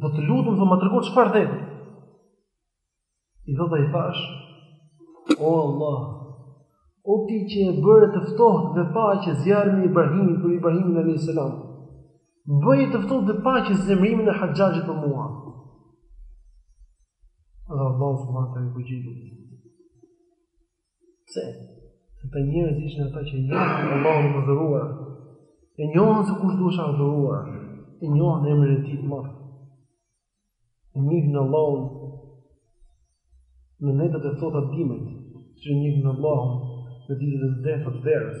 Speaker 1: Do të lutem të më tregosh çfarë the. I thotë, i thashë, o Allah, o ti që e bëre të ftohtë dhe paqe zjarrin e Ibrahimit për Ibrahimin alayhis salam. Bëje të ftohtë dhe paqe zemrimin e Haxhaxhit për mua. Dhe Allahu subhanahu wa taala i Pse? Se këta njerëz ishin ata që e njohën Allahun e madhëruar, e njohën se kush duhet adhuruar, e njohën emrin e tij të madh. E njihnin Allahun në netët e ftohta të dimrit, që e njihnin Allahun në ditët e nxehta të verës,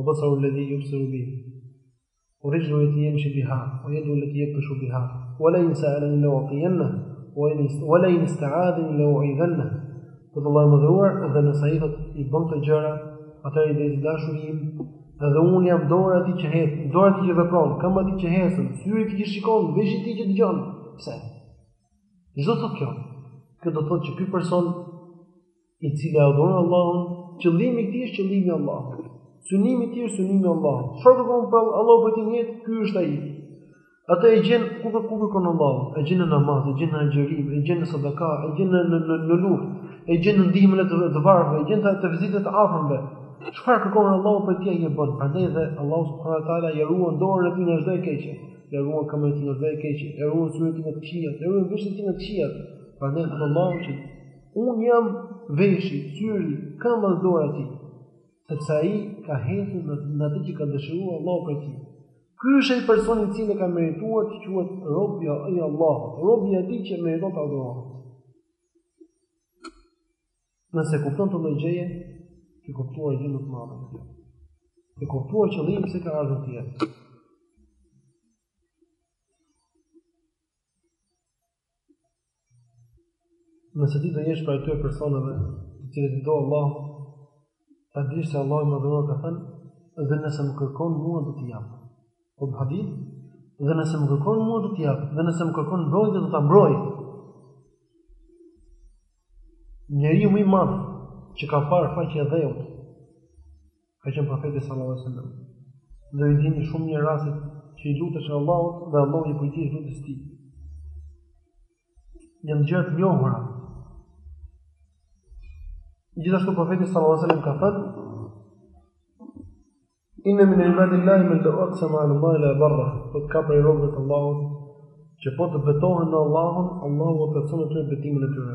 Speaker 1: O bësë u ledhi ju pësë rubi O rëgjë u e të jemë që biha O jetë u le të jetë pëshu biha O le inë se alën le o të jenë O le inë se adhin le o i dhenë Për të lojë më dhruar dhe në sajitët i bënë të gjëra Atër i dhe i dashurim Dhe unë jam dorë ati që hesë Dorë ati që vepron Kam ati që hesë Syri ti që shikon Veshë ti që të gjonë Pse? Në gjithë të kjo Kjo do të thotë që kjo person i cili e adhuron Allahun, qëllimi i tij është qëllimi i Allahut. Synimi i tij është synimi i Allahut. Çfarë kërkon Allahu prej tij në jetë, ky është ai. Atë e gjen ku ku kërkon Allahu, e gjen në namaz, e gjen në agjërim, e gjen në sadaka, e gjen në në në, në luftë, e gjen në ndihmën e të, të varfërve, e gjen te vizitat e afërmve. Çfarë kërkon Allahu prej tij ai e bën. Prandaj dhe Allahu subhanahu wa taala i ruan dorën e tij nga çdo e keqe. I ruan këmbën e tij nga çdo e keqe. I ruan syrin e tij nga të këqijat. I ruan veshët e tij nga të këqijat. Prandaj thot Allahu që Unë jam veshi, syri, këmba dhe dora e tij, sepse ai ka hecur në atë që ka dëshiruar Allahu prej tij. Ky është ai person i cili ka merituar të quhet rob i Allahut, rob i atij që meriton të adhurohet. Nëse kupton këtë lloj gjëje, ke kuptuar gjënë më të madhe. Ke kuptuar qëllimin pse ka ardhur ti. Nëse ti do jesh prej atyre personave, të cilët i do Allahu, ta dish se Allahu i madhëruar ka thënë, dhe nëse më kërkon mua do t'i jap. Po në hadith, dhe nëse më kërkon mua do t'i jap, dhe nëse më kërkon mbrojtje do ta mbroj. Njeriu më i madh që ka parë faqe e dheut, ka qenë Profeti sallallahu alejhi wasallam. Dhe i dini shumë mirë rastet që i lutesh Allahut dhe Allahu i përgjigjej lutjes së tij. Janë gjëra të njohura. Gjithashtu Profeti sallallahu alejhi wasallam ka thënë Inna min ibadillahi man law aksama 'ala Allahi la barra, po ka prej robëve të Allahut që po të betohen në Allahun, Allahu e plotëson atë betimin e tyre.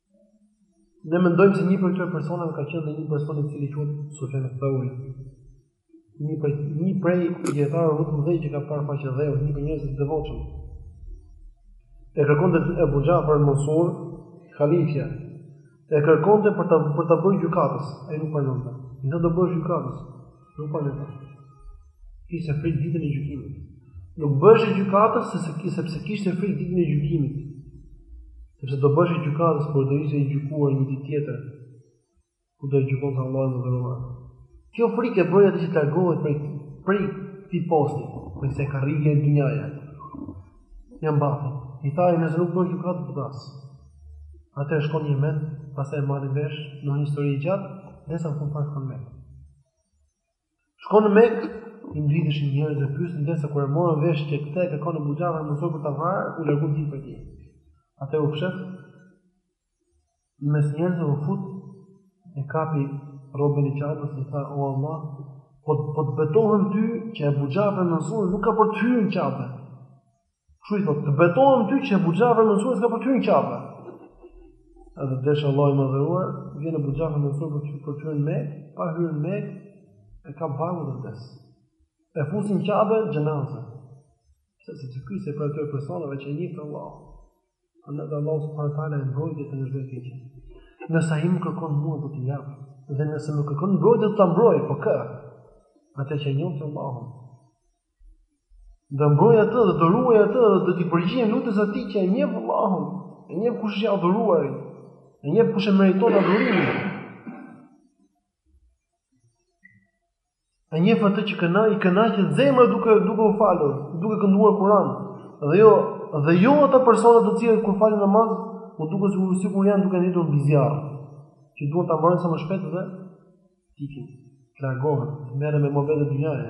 Speaker 1: Ne mendojmë se një prej këtyre personave ka qenë një person i cili quhet Sufjan Thauri. Një prej një prej dijetarëve më të mëdhenj që ka parë faqe dheu, një prej njerëzve të devotshëm. E kërkonte Abu Jafar al-Mansur, halifja. E kërkonte për ta për ta bërë gjykatës, ai nuk pranonte. Do bëhesh gjykatës. Nuk ka nevojë. Kishte frikë ditën e gjykimit. Nuk bëheshi gjykatës se se kishte pse kishte frikë ditën e gjykimit. Sepse do bëheshi gjykatës por do ishte i gjykuar një ditë tjetër. Ku do e gjykojë Allahu i madhëruar. Kjo frikë e bëri atë që të largohej prej prej këtij posti, prej se ka rrije e dynjaja. Jam bafi. I tha ai, nëse nuk bëhesh gjykatës do të vras. Atëherë shkon në një vend, pastaj marrin vesh në një histori të gjatë, derisa në fund fare shkon në Mekë. Shkon në Mekë, i ngjiteshin njerëz dhe pyesin derisa kur e morën vesh që këtë e kërkon Abu Xhafar Mansuri për ta vrarë, u larguan gjithë prej tij. Atëherë u fsheh Mes njerëzve u fut, e kapi robën e Qabes dhe tha: "O Allah, po po të betohem ty që Abu Xhafri Mansuri nuk ka për të hyrë në Qabe." Kështu i thotë: "Të betohem ty që Abu Xhafri Mansuri s'ka për të hyrë në Qabe." Edhe deshi Allahu i madhëruar, vjen Abu Xhafri Mansuri për të hyrë për të hyrë në Mekë, pa hyrë në Mekë, e kap barku dhe vdes. E fusin në Qabe xhenaze. Sepse ky ishte prej atyre personave që i njeh Allahu. Andaj Allahu subhanahu wa taala e mbrojti prej çdo keqe. Nëse ai më kërkon mua do t'i jap, dhe nëse më kërkon mbrojtje do ta mbroj, po kë? Atë që e njeh Allahun. Do mbroj atë dhe do ruaj atë dhe do t'i përgjigjem lutjes atij që e njeh Allahun, e njeh kush është i adhuruari, e njeh kush e meriton adhurimin. E njeh atë që kënaq, i kënaqet zemra duke duke u falur, duke kënduar Kur'an. Dhe jo, dhe jo ata persona të cilët kur falin namaz, u duket sikur sikur janë duke ndejtur mbi zjarr, që duan ta mbarojnë sa më shpejt dhe të ikin, të largohen, të merren me muhabete dynjaje.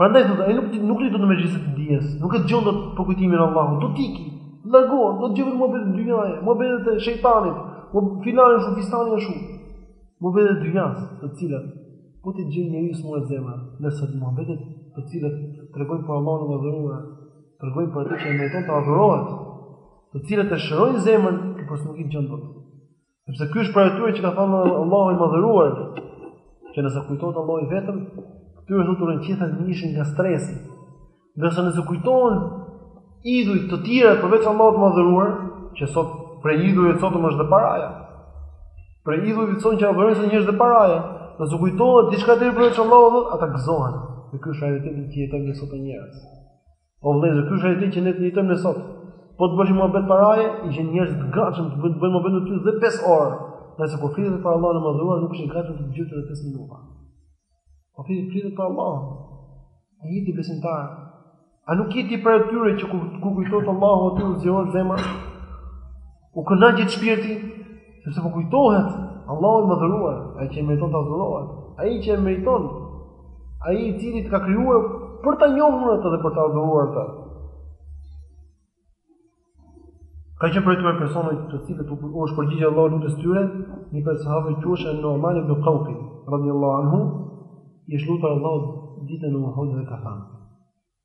Speaker 1: Prandaj thotë, ai nuk nuk i do temat e dijes, nuk e dëgjon dot përkujtimin e Allahut, do të iki. Të largohet, do të gjejë muhabete dynjaje, muhabetet e shejtanit, me filanin se fistani ashtu. Muhabetet e dynjasë, të cilat po t'i dëgjojë njeriu i sëmuret zemra, ndërsa muhabetet të cilat tregojnë për Allahun e madhëruar, tregojnë për atë që meriton të adhurohet, të cilat e shërojnë zemrën, ti pse nuk i dëgjon dot. Sepse ky është prej atyre që ka thënë Allahu i madhëruar, që nëse kujtohet Allahu i vetëm, këtyre do t'u rrënqethet mishi nga stresi. Ndërsa nëse kujtohen idhuj të tjera përveç Allahut të madhëruar, që sot prej idhujve të sotëm është dhe paraja. Prej idhujve të sotëm që adhurojnë sot njerëzit është paraja, nëse kujtohet diçka tjetër përveç Allahut, ata gëzohen. Dhe ky është realiteti që jetojnë sot njerëzit. O vëllezër, ky është realiteti që ne jetojmë ne sot. Po të bësh muhabet paraje, ishin njerëz të gatshëm të bëjnë bëjnë muhabet me ty dhe 5 orë. Ndërsa kur flitet për Allahun e madhëruar, nuk je i gatshëm të dëgjosh edhe 5 minuta. Po flitet flitet për Allahun. A je ti besimtar? A nuk je ti prej atyre që kur kur kujtohet Allahu atyre u zgjerohet zemra? U kënaqet shpirti sepse po kujtohet Allahu i madhëruar, ai që meriton të adhurohet, ai që e meriton, ai i cili të ka krijuar për ta njohur atë dhe për ta adhuruar atë. Ka qenë prej këtyre personave të cilët u është përgjigjë Allahu lutjes tyre, një prej sahabëve quhej Numan ibn Qawqal, radhiyallahu anhu, i është lutur Allahut ditën e Uhudit dhe ka thënë: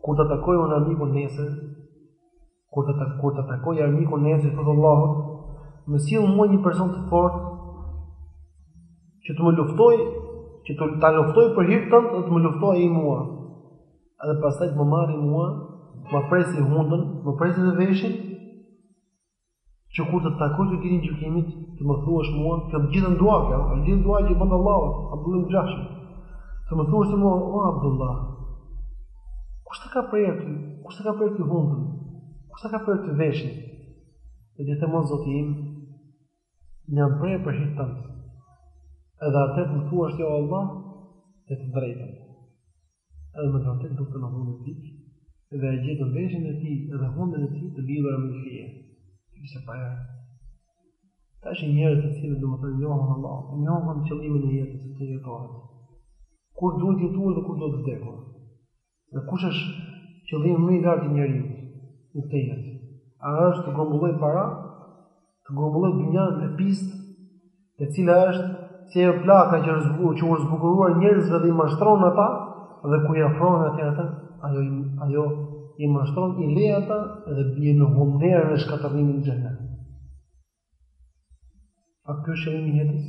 Speaker 1: Kur të takoj unë armikun nesër, kur të takoj, kur të takoj armikun nesër, i thotë Allahut, më sjell mua një person të fortë që të më luftoj, që ta luftoj për hir të tënd dhe të më luftoj ai mua. Edhe pastaj të më marrë mua, të më presi hundën, të më presi dhe veshin, që kur të takoj ty ditën e gjykimit, të më thuash mua, të gjithën duat, ja, të gjithën duat që bënte Allahut, Abdullah Xhahshi, të më thuash ti mua, o Abdullah, kush ta ka prerë ty, kush ta ka prerë ty hundën, kush ta ka prerë ty veshin, dhe do them o Zoti im, më janë prerë për hir tënd, edhe atëherë të më thuash ti o Allah, the të drejtën. edhe me vërtet duke të madhuar në ditë, dhe e gjetën veshin e tij dhe hundën e tij të lidhura me fije. Ishte pa herë. Këta ishin njerëz të cilët domethënë njohën Allahun, njohën qëllimin e jetës që të jetohet. Kur duhet të jetuar dhe kur duhet të vdekur. Dhe kush është qëllimi më i lartë i njeriut në këtë jetë? A është të grumbullojë para Të grumbullojë dynjanë e pistë, e cila është si ajo plaka që është zbukuruar, që u zbukuruar njerëzve dhe i mashtron ata dhe kur i afrohen atëherë, ajo ajo i mashtron i le ata dhe bien në humnerën e shkatërrimit në xhehenem. A ky është qëllimi i jetës?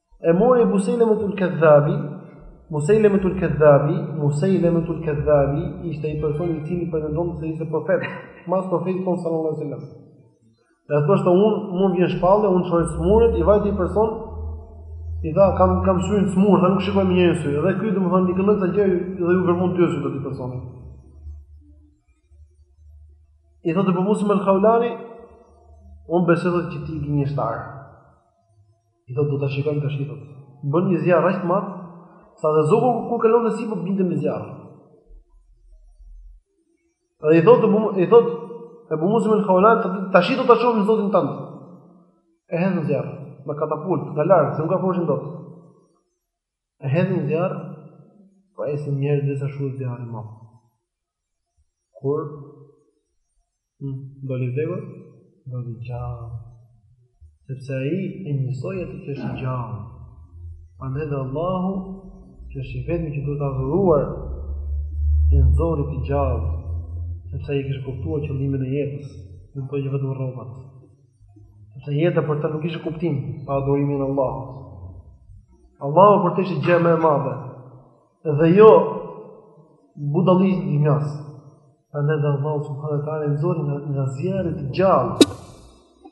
Speaker 1: E mori Musejlemetul Kedhabi, Musejlemetul Kedhabi, Musejlemetul Kedhabi, ishte ai personi i cili pretendonte se ishte profet, mas profetit tonë sallallahu alaihi wasallam. Dhe thoshte unë, mua më vjen shpallje, unë shëroj të sëmurët, i vajti një person i tha kam kam syrin të sëmurë, tha nuk shikoj me njërin sy. Dhe ky domethënë i këndon ca gjëra dhe iu verbuan dy sytë atij personi. I thotë Ebu Muslim el Haulani, unë besoj se ti je gënjeshtar. I thotë do ta shikojmë tash i thotë. Bën një zjarr aq të madh, sa dhe zogu kur kalonte sipër binte në zjarr. Dhe i thotë i thotë Ebu Muslim el Haulanit tash do ta shohim zotin tënd. E hedh në zjarr, me katapult, nga larg, se nuk i afroheshin dot. E hedhin në zjarr, po presin njerëzit derisa shuhet zjarri i madh. Kur, hmm, doli vdekur, doli gjallë. Sepse ai e njësoi atë që është i gjallë. Prandaj edhe Allahu, që është i vetmi që duhet adhuruar, e nxori të gjallë, sepse ai e kishte kuptuar qëllimin e jetës, iu dogjën vetëm rrobat. Se jeta për ta nuk kishte kuptim pa adhurimin e Allahut. Allahu për ta ishte gjëja më e madhe. Dhe jo budallëqet e dynjasë. Prandaj dhe Allahu subhanahu wa taala e nxori nga, nga zjarri të gjallë.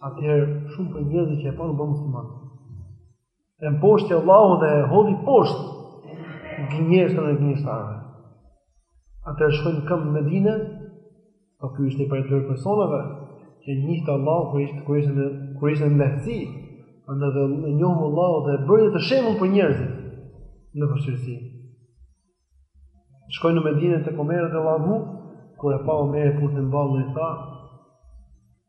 Speaker 1: Atëherë shumë prej njerëzve që e panë u bënë muslimanë. E mposhti Allahu dhe e hodhi poshtë gënjeshtën e gënjeshtarëve. Atëherë shkon në këmbë në Medine, po ky ishte prej atyre personave, që e njihte Allahun kur ishte, kur ishte, kur ishte në lehtësi, ndaj dhe e njohu Allahu dhe e bëri atë shembull për njerëzit në vështirësi. Shkon në Medine tek Omeri radijallahu anhu, kur e pa Omeri e puthi në ballë dhe i tha,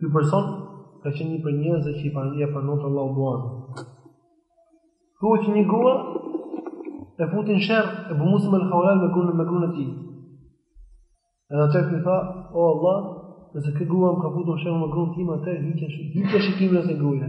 Speaker 1: Ky person ka qenë një prej njerëzve që i pranon ia pranonte Allahu duanë. Thuhet që një grua e futi në sherr Ebu Muslim el Haulanin me gruan me gruan e tij. Edhe atëherë ky tha, "O Allah, nëse kjo grua më ka futur sherr me gruan time, t'ia heqësh, heqësh shikimin e asaj gruaje."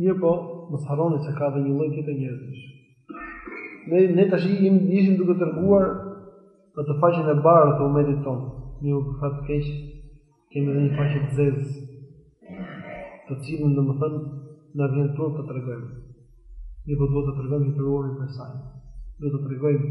Speaker 1: Mirëpo, mos harroni se ka dhe një lloj tjetër njerëzish. Ne, ne të shi im, ishim duke treguar faqen e bardhë të umetit tonë. Mirëpo për fat të keq, kemi dhe një faqe të zezë, të cilën domethënë, na vjen turp ta tregojmë. Mirëpo duhet ta tregojmë, të tregojmë për saj. Duhet ta tregojmë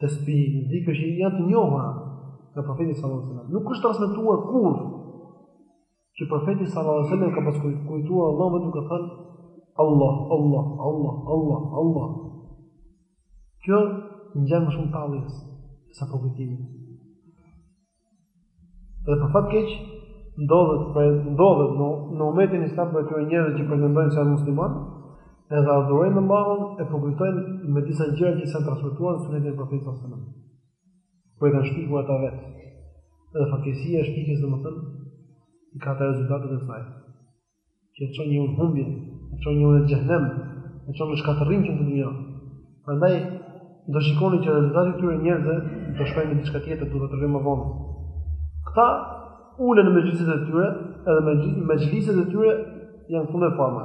Speaker 1: të spirit në dhikër që s'janë të njohura nga profeti sallallahu alajhi wasallam. Nuk është transmetuar kurrë që profeti sallallahu alajhi wasallam ka pas kujtuar Allahun duke thënë Allah, Allah, Allah, Allah, Allah. Kjo ngjan më shumë talljes se përkujtimit. Dhe për fat keq ndodhet për ndodhet në në umetin islam po këto njerëz që pretendojnë se janë musliman, edhe adhurojnë Allahun e përkujtojnë me disa gjëra që s'janë transmetuar në sunetin e profetit sallallahu alajhi wasallam. Po i kanë shpikur ata vetë. Dhe fatkeqësia e shpikjes domethënë i ka ato rezultatet e saj. që e çon njeriun në humbje, e çon njeriun në xhehenem, e çon në shkatërrim që në këtë dynja. Prandaj do shikoni që rezultati i këtyre njerëzve do shkojë në diçka tjetër, do ta tregojmë më vonë. Këta ulen në mexhliset e tyre, edhe mexhliset e tyre janë në këto forma.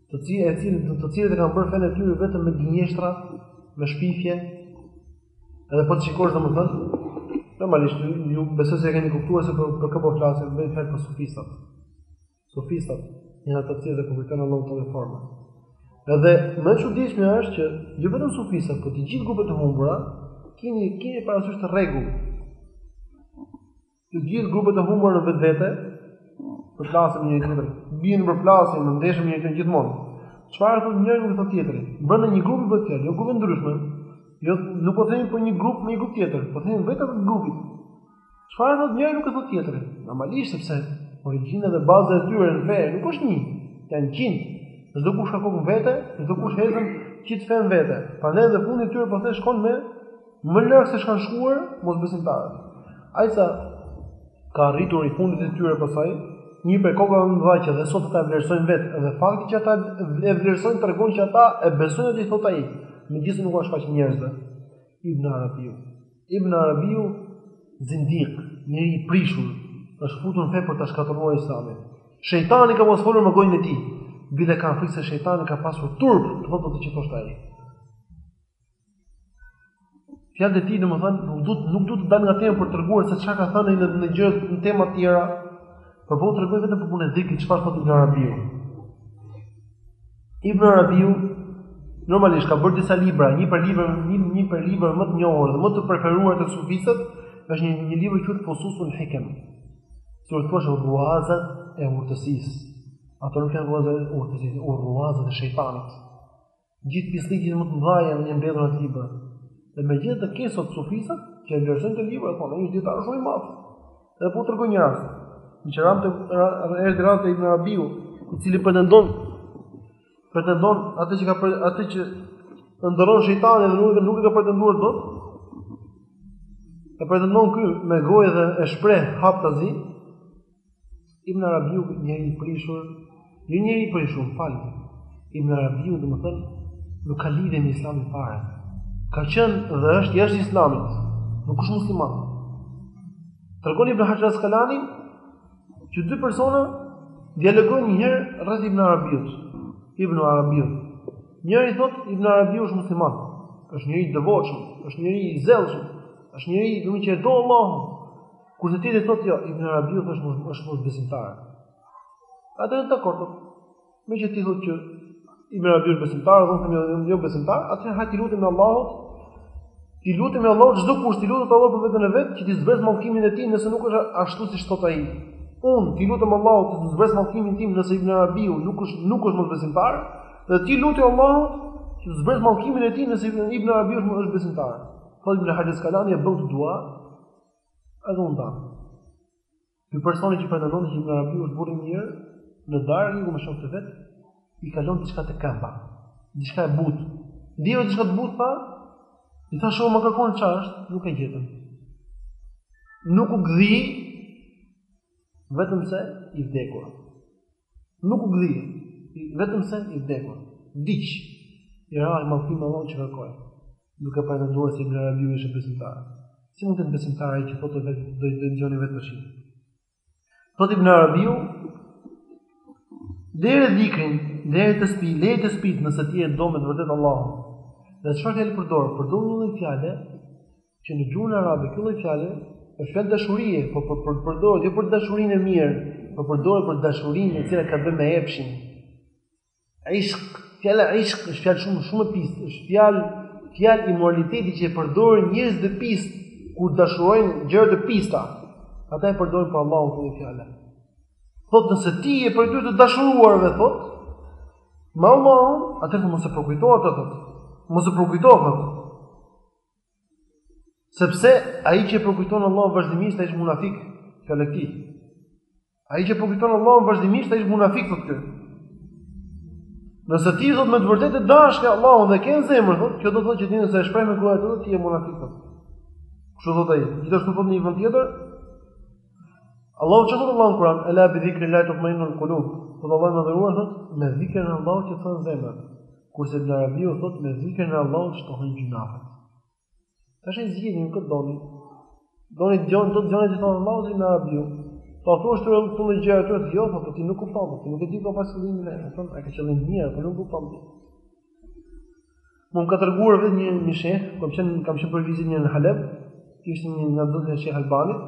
Speaker 1: të cilët e kanë bërë fenë e tyre vetëm me gënjeshtra, me shpifje. Edhe po të shikosh domethënë, normalisht ju besoj se e keni kuptuar se për, për kë po flasim, bëhet fjalë për sufistat. Sufistat, janë ata të cilët e kujtojnë Allahun në këto forma. Edhe më e çuditshme është që jo vetëm sufistat, por të gjithë grupet e humbura keni, kini parasysh këtë rregull. Të gjithë grupet e humbura në vetvete, përplasen me njëri tjetrin, bien në përplasje, në ndeshje me njëri tjetrin gjithmonë. Çfarë thotë njëri nuk e thotë tjetri. Brenda një grupi bëhet fjalë, jo grupe të ndryshme. Jo, nuk po themi për një grup me një grup tjetër, po themi vetëm për grupin. Çfarë thotë njëri nuk e thotë tjetri. Normalisht sepse origjina dhe baza e tyre në fe nuk është një, janë qind. Çdokush ka kokën e vet, çdokush hezën qit fenë e vet. Prandaj edhe fundi i tyre domethënë shkon me Më larg se ç'kanë shkuar mosbesimtarët. Aq sa ka arritur i fundit i tyre pastaj, një prej kokave më të mëdha që dhe sot ata e vlerësojnë vetë dhe fakti që ata e vlerësojnë tregon që ata e besojnë atë që thotë ai, megjithëse nuk ua shfaqin njerëzve. Ibn Arabiu. Ibn Arabiu zindiq, njeri i prishur, është futur në fe për ta shkatërruar Islamin. Shejtani ka pas folur me gojën e tij, bile kam frikë se shejtani ka pasur turp të thotë atë që thoshte ai. Fjalët e tij domethënë nuk dua nuk dua të dal nga tema për të treguar se çka ka thënë në në gjëra në tema të tjera. Por po tregoj vetëm për punën e dhikrit çfarë thotë Ibn Arabiu. Ibn Arabiu normalisht ka bërë disa libra, një prej librave, një një prej librave më të njohur dhe më të preferuar te sufistët, është një një libër që Fususul Hikem. Si i thonë rruazat e urtësisë. Ato nuk janë rruazat e urtësisë, po rruazat e shejtanit. Gjithë pisllëqet më të mëdha janë mbledhur në atë libër. Dhe megjithatë ke sot sufista, që e vlerësojnë atë libër, thonë, është një dijetar shumë i madh. Dhe po u tregoj një rast. Meqë ramë te meqë ramë te Ibn Arabiu, i cili pretendon, pretendon atë që ka për, atë që ëndërron shejtani dhe nuk, nuk e ka pretenduar dot, e pretendon ky me gojë dhe e shpreh haptazi, Ibn Arabiu ky njeri i prishur, jo njeri i prishur, më falni. Ibn Arabiu domethënë nuk ka lidhje me Islamin fare. Ka qenë dhe është jashtë Islamit. Nuk është musliman. Tregon Ibn Hajar al-Asqalani që dy persona dialogojnë një herë rreth Ibn Arabiut. Ibn Arabiut. Njëri thot Ibn Arabiu është musliman. Është njeri i devotshëm, është njeri i zellshëm, është njeri i që e do Allahun. Kurse tjetri thotë jo, Ibn Arabiu është mos është mosbesimtar. Atëherë dakord. Meqë ti thua që Ibn Arabiu është besimtar, thonë jo, jo, jo besimtar, atëherë t'i lutemi Allahut. T'i lutemi Allahut çdokush t'i lutet Allahut për veten e vet, që t'i zbresë mallkimin e tij nëse nuk është ashtu siç thotë ai. Unë t'i lutem Allahut të zbresë mallkimin tim nëse Ibn Arabiu nuk është nuk është mosbesimtar, dhe ti lutu Allahut që të zbresë mallkimin e tij nëse Ibn Arabiu është besimtar. Po Ibn Hajar Askalani e bën këtë dua, Edhe u ndanë. Ky personi që pretendonte që Ibn Arabiu është burrë i mirë, në darkë iku me shokët e vet, i kalon diçka te këmba. Diçka e butë. Ndjeva diçka të butë tha. I tha shih ma, kërkojnë çfarë është, nuk e gjetën. Nuk u gdhi vetëm se i vdekur. Nuk u gdhi, vetëm se i vdekur. Vdiq. I ra ai mallkimi i Allahut që kërkoi, duke pretenduar se Ibn Arabiu ishte besimtar. Si mund të jetë besimtar ai që thotë vetë do të dëgjoni vetë tash? Thot Ibn Arabiu, Lere dhikrin, lere tespi, lere tespihun nëse ti e do me të vërtet Allahun. Dhe çfarë fjalë përdor? Përdor një fjalë Që në gjuhën arabe kjo lloj fjale është fjalë dashurie, por për për përdoret jo për dashurinë e mirë, por përdoret për dashurinë e cila ka të bëjë me epshin. Ishq, fjala ishq është fjalë shumë shumë e pistë, është fjalë fjalë imoraliteti që e përdorin njerëz të pistë kur dashurojnë gjëra të pista. Ata e përdorin për Allahun këtë fjalë. Po nëse ti je prej këtyre të dashuruarve thot, me Allahun, atëherë mos e përkujto atë thot. Mos e përkujto thot. Sepse ai që përkujton Allahun vazhdimisht ai është munafik, fjalë e tij. Ai që përkujton Allahun vazhdimisht ai është munafik thotë ky. Nëse ti thotë me të vërtetë dashke Allahun dhe e ke në zemër thotë, kjo do të thotë që ti nëse e shpreh me gojë atë ti je munafik thotë. Kështu thotë ai. Gjithashtu thotë në një vend tjetër, Allahu çka thotë Allahu në Kur'an, "Ela bi dhikrilahi tatmainu al-qulub." Po Allahu i madhëruar thotë me dhikrin e Allahut qetësohen zemrat. Kurse Ibn Arabiu thotë me dhikrin e Allahut shtohen gjynafet. Tash e zgjidhni kë të doni. Doni dëgjoni, do dëgjoni ti thonë Allahu Ibn Arabiu. Po thosh të rëndë këto gjëra ata thonë jo, po ti nuk kupton, po ti nuk e di pa qëllimin e, thon, ai ka qëllim të mirë, po nuk kupton ti. Më ka treguar vetë një një sheh, kam qenë kam qenë për vizitë në Halep, ishte një nga nxënësit e Sheh Albanit.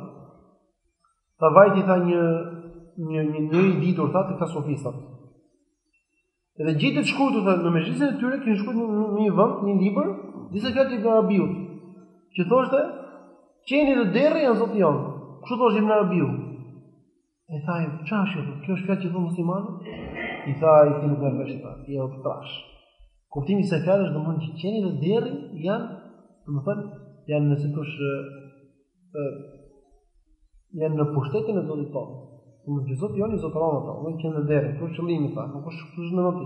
Speaker 1: Tha vajti tha një një një një i ditur tha te sufistat. Edhe gjeti të shkruajtur tha në mexhlisin e tyre kishin shkruajtur në një vend, një libër, disa fjalë të Ibn Arabiut, që thoshte qeni dhe derri janë zoti jonë. Kështu thoshte Ibn Arabiu. E tha ai, çfarë është kjo? Kjo është fjalë që thonë muslimanët? I tha ai ti nuk merr vesh tha, ti je i trashë. Kuptimi i kësaj fjalës do të thotë që qeni dhe derri janë, domethënë, janë nëse kush ë janë në pushtetin e Zotit tonë. Domethënë Zoti jonë i zotëron ato, unë qen e derr, kjo është qëllimi tha, nuk është kush në moti.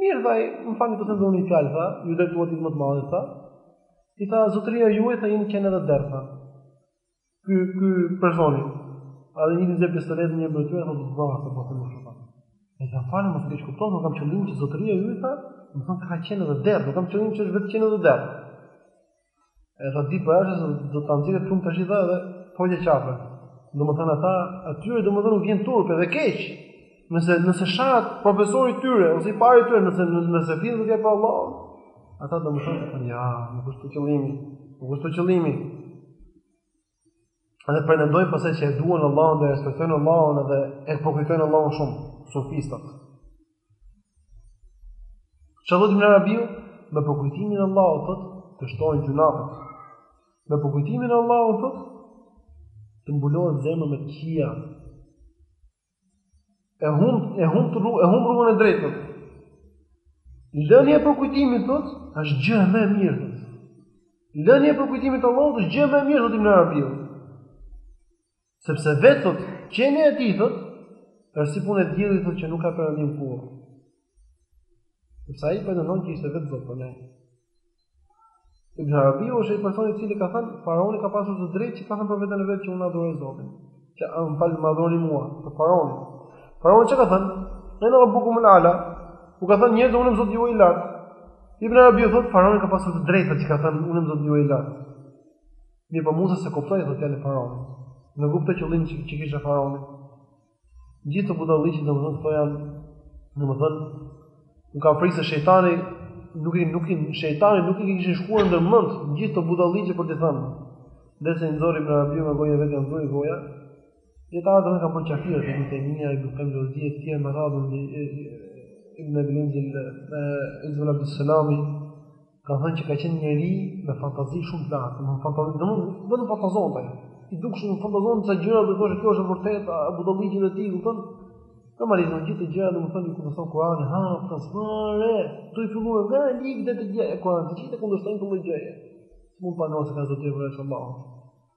Speaker 1: Mirë tha ai, më falni po të them një fjalë tha, iu drejtua atij më të madhit tha. I tha zotëria juaj tha jeni qen edhe derr tha. Ky ky personi, a dhe një zë pistolet në një mbrojtje apo të bëra ato po të më shofa. E tha fal po s'e ke kuptuar, unë kam qëllim që zotëria juaj tha, domethënë ka qen edhe derr, nuk kam qëllim që është vetë qen edhe derr. E tha dil para se do ta nxjerrë shumë tash dha dhe po që qafe. Domethënë ata atyre domethënë u vjen turp edhe keq. Nëse nëse shahet profesori i tyre ose i pari i tyre nëse nëse flet dikush për Allahun, ata domethënë thonë jo, nuk është qëllimi, nuk është qëllimi. Edhe pretendojnë pastaj që e duan Allahun dhe e respektojnë Allahun dhe e përkujtojnë Allahun shumë, sufistat. Çfarë thotë Ibn Arabiu? Me përkujtimin e Allahut thotë, të shtohen gjynafet. Me përkujtimin e Allahut thotë, të mbulohet zemra me kia. E humb e humb të e humb rrugën e drejtë. Lënia e përkujtimit thot, është gjë më e mirë. Lënia e përkujtimit të Allahut është gjë më e mirë thot Ibn Arabi. Sepse vetë thot, qenia e tij thot, është si punë e diellit thot që nuk ka perëndim kurrë. Se ai pretendon që ishte vetë Zot për ne. Ibn Arabi është ai person i cili ka thënë faraoni ka pasur të drejtë që ka thënë për veten e vet që unë adhuroj Zotin. Që më fal më adhuroni mua pra faraoni. Faraoni çka ka thënë? Ene rabbukumul ala. U ka thënë njerëzve unë Zoti juaj i lart. Ibn Arabiu thotë faraoni ka pasur të drejtë që ka thënë unë Zoti juaj i lart. Mirë po Musa s'e kuptoi thotë fjalën e faraonit. Nuk kuptoi qëllimin që, që kishte faraoni. Gjithë këto budallëqet domethënë këto janë domethënë unë kam frikë se shejtanit nuk i nuk i shejtanit nuk i kishin shkuar ndër mend gjithë këto budallëqet për t'i thënë. Ndërsa i nxorri Ibn Arabiu nga goja vetë ja nxori goja. Dhe pra atë e ka bërë qafir Ibn Tejmija, Ibn Kajim dhe dijetarë të tjerë me radhën dhe i në gëllinjë dhe Iz ibn Abdus Selami. Ka thënë që ka qenë njeri me fantazi shumë të lartë, me fantazi, domethënë fantazonte. I dukshin të fantazonte disa gjëra dhe thoshte kjo është e vërtetë, e budallëqet e tij, kupton? Normal gjithë këto gjëra, domethënë, i kundërshton Kurani, ha, të smare, duke filluar nga elif dhe te je, e Kurani, të gjithë e kundërshton këtë gjëje. Mund të pranohet se ka zot tjetër veç Allahut.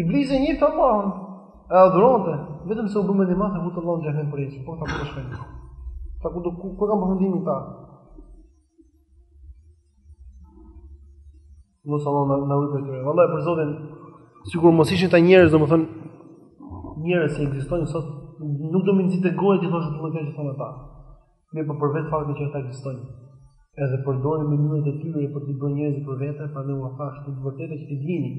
Speaker 1: Iblisi e njifte Allahun, e adhuronte, vetëm se u bë mendjemadh e fut Allahu në xhenem për jetë, po ta bësh kështu. Kta ku do ta kenë përfundimin kta. E lus Allahun na ruajtë për Vallahi për Zotin, sikur mos ishin kta njerëz, domethënë njerëz që ekzistojnë sot, nuk do më nxinte goja t'i thosha këto gjëra që thonë ata. Mirëpo për vetë faktin që ata ekzistojnë, edhe përdorin mënyrat e tyre për t'i bërë njerëzit për vete, prandaj ua thash të vërtetën që t'i dini,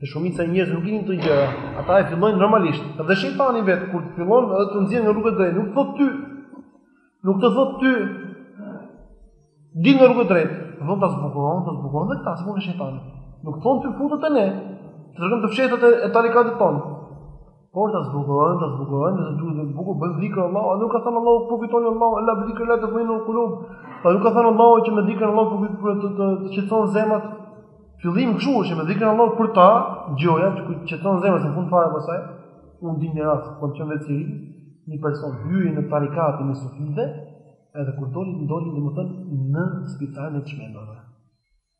Speaker 1: se shumica e njerëzve nuk i dinë këto gjëra. Ata e fillojnë normalisht. Dhe shejtani vet kur të fillon edhe të nxjerr nga rruga e drejtë, nuk thotë ty nuk të thotë ty dil nga rruga e drejtë, vetëm ta zbukuron, ta zbukuron dhe ta zbukuron shejtani. Nuk thonë ty futu te ne, të tregojmë të fshehtët e tarikatit tonë. Por ta zbukurojnë, ta zbukurojnë dhe të duket e bukur bën dhikr Allahu, a nuk ka thënë Allahu përkujtoni Allahun, ela bi dhikril-lahi tatmeinul kulub. Po nuk ka thënë Allahu që me dhikr Allahu përkujtim pra të të qetësohen zemrat. Fillim kështu është me dhikr Allahu për ta, gjoja që këtu qetëson zemrat në fund fare pastaj. Unë di një rast, po kam qenë vetë Siri, një person hyri në tarikatin e sufistëve, edhe kur doli doli domethënë në spitalin e të çmendurve.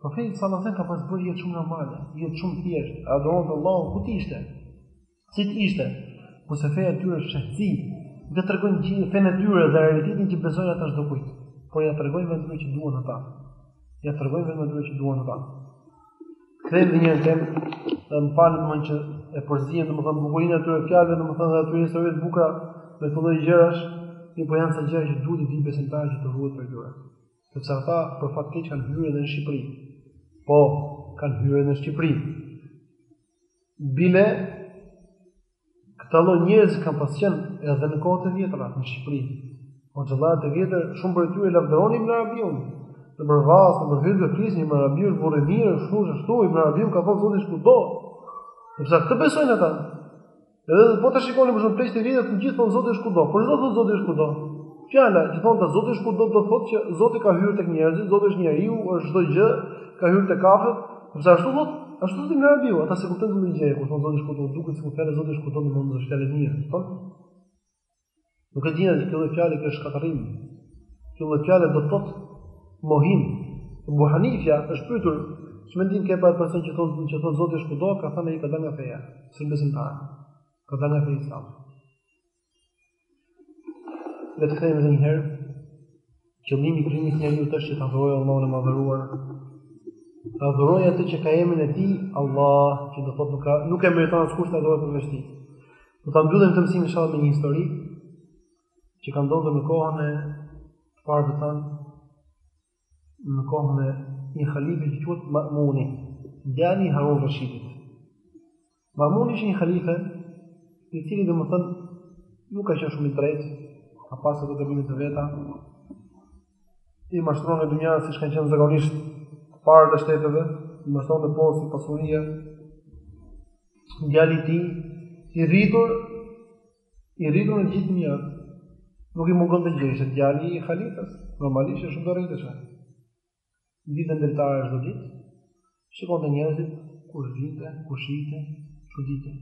Speaker 1: Profeti sallallahu alajhi wasallam ka pas bërë jetë shumë normale, jetë shumë të thjeshtë, e adhuronte Allahun ku të ishte. Si të ishte? Kurse feja e tyre është fshehësi, nuk e tregojnë gjithë fenë e tyre dhe realitetin që besojnë ata çdokujt, por ia tregojnë vetëm atyre që duan ata. Ia tregojnë vetëm atyre që duan ata. Kthehemi një herë te tema, dhe më falni domethënë që e përziejmë domethënë bukurinë e atyre fjalëve domethënë dhe atyre historive të bukura me këto lloj gjërash, po janë ca gjëra që duhet të dinë besimtarët që të ruhen prej tyre. sepse ata për fat keq kanë hyrë edhe në Shqipëri. Po, kanë hyrë edhe në Shqipëri. Bile këta lloj njerëz kanë pas qenë edhe në kohët e vjetra në Shqipëri. Hoxhallarët e vjetër, shumë prej tyre lavdëronin Ibn Arabiun. Në përvas, në përvit dhe flisni Ibn Arabiu është burrë mirë, shumë ashtu Ibn Arabiu ka thënë zoti kudo. Sepse këtë besojnë ata. Dhe po të shikoni për shembull te pleqtë, të gjithë thonë Zoti është kudo. Por ç'do të thotë Zoti është kudo. Fjala, që thonë ata Zoti është kudo do të thotë që Zoti ka hyrë tek njerëzit, Zoti është njeriu, është çdo gjë, ka hyrë tek kafshët, sepse ashtu thotë, ashtu thotë Ibn Arabiu, ata s'e kuptojnë këtë gjë, kur thonë Zoti është kudo, duket sikur fjala Zoti është kudo domethënë është fjalë e mirë, thonë. Nuk e dinë që kjo lloj fjale kjo është shkatërrim. Kjo lloj fjale do të thotë mohim. Ebu Hanifja është pyetur, ç'mendim ke për atë person që thonë që thonë Zoti është kudo, ka thënë ai ka dalë nga feja, s'është besimtar. Ka dalë nga feja Islam. Le të kthehemi edhe një herë Qëllimi i krijimit të njeriu është që ta adhurojë Allahun e Madhëruar. Ta adhurojë atë që ka emrin e tij, Allah, që do thotë nuk ka nuk e meriton askush ta adhurojë përveç tij. Do ta mbyllim këtë mësim inshallah me një histori që ka ndodhur në kohën e të parëve tanë në kohën e një halife që quhet Ma'muni, djali i Harun Rashidit. Mamun ishte një halife i cili domethënë nuk ka qenë shumë i drejtë, ka pasë të gabimet e veta, i mashtronte dynjaja siç kanë qenë zakonisht parët e shtetëve, i mashtronte posti, pasuria, djali i tij, i rritur, i rritur me të gjithë dynjanë, nuk i mungonte gjë se djali i halifës, normalisht ashtu do rriteshe. Dilte në dritare çdo ditë shikonte njerëzit kush vinte, kush ikte, çuditej.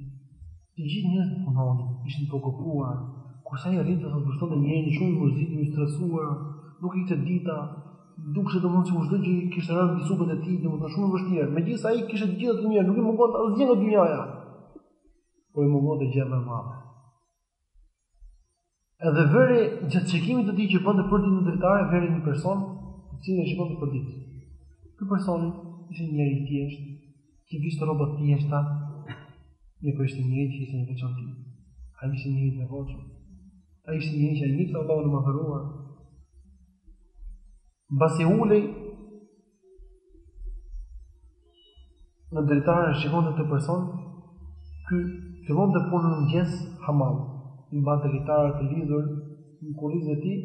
Speaker 1: Të gjithë njerëzit punonin, ishin të okupuar, kurse ai rrinte dhe vështronte, njeri shumë i mërzitur, i stresuar, nuk i ikte dita, dukeshe domethënë sikur çdo gjë i kishte rënë mbi supet e tij, domethënë shumë e vështirë, megjithëse ai kishte të gjitha të mirat, nuk i mungonte asgjë nga dynjaja, por i mungonte gjëja më e madhe. Edhe vë re gjatë shikimit të tij që bënte përditë në dritare vë re një person, i cili e shikonte përditë. Ky personi ishte një njeri i thjeshtë, që kishte rroba të thjeshta, por ishte njeri që kishte një veçanti. Ai ishte njeri i devotshëm. Ai ishte njeri që e njihte Allahun e madhëruar. Mbasi ulej në dritare e shikonte këtë person, ky fillonte punën në mëngjes hamall, i mbante litarët të lidhur në kurrizin e tij,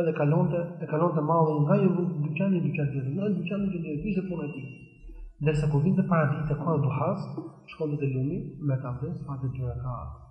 Speaker 1: edhe kalonte, e kalonte mallin nga një dyqan në dyqan tjetër, nga një dyqan në një dyqan, ishte puna e tij. Ndërsa kur vinte paradite koha e duhas, shkonte te lumi merrte abdes falte dy rekat.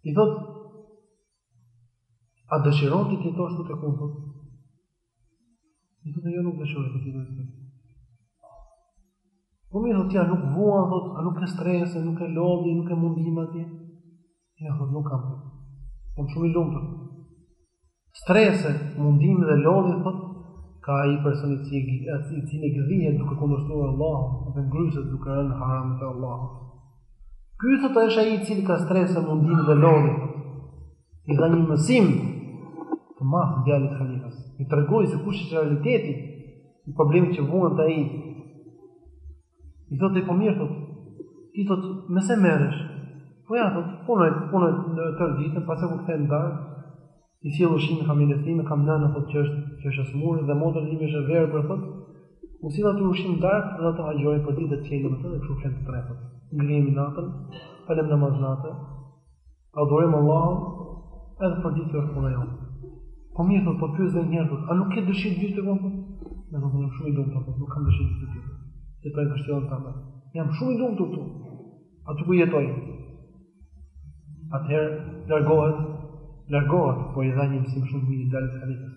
Speaker 1: I thot, a dëshiron të jetosh të të kumpët? I thot, e jo nuk dëshiron të jetosh të kumpët. Po mirë, thot, a nuk vuan, thot, a nuk ke strese, nuk ke lodhje, nuk ke mundime ti? Jo, thot, nuk kam, thot. Jam shumë i lumtur. Strese, mundime dhe lodhje thotë ka ai i personi i cili gëdhihet duke kundërshtuar Allahun dhe ngryset duke rënë në haram të Allahut. Ky thotë është ai i cili ka strese, mundime dhe lodhje. I dha një mësim të madh djalit të halifes. I tregoi se kush është realiteti i problemit që vuante ai I thot e po mirë thot. I thot, me se merresh? Po ja thot, punoj, punoj në tërë ditën, pastaj kur kthehem darkë, i sjell ushqimin familjes time, kam nënë thot që është që është e smurë dhe motra ime është e verbër thot. U sjell atyre ushqim darkë dhe thot agjëroj për ditë e çel me ta dhe kështu flemë të tretë. Ngrihem natën, falem namaz nate, Adhurojmë Allahun edhe për ditë është puna jonë. Po mirë, thotë, po të pyes dhe njëherë, thotë, a nuk ke dëshirë gjithë të konë? Jo thotë, jam shumë i lumtur, thotë, nuk kam dëshirë gjithë të tjera. Se për e kështë janë të atër. Jam shumë i lumtur thotë aty ku jetoj. Atëherë, largohet, largohet, po i dha një mësim shumë të mirë djalit të halifes.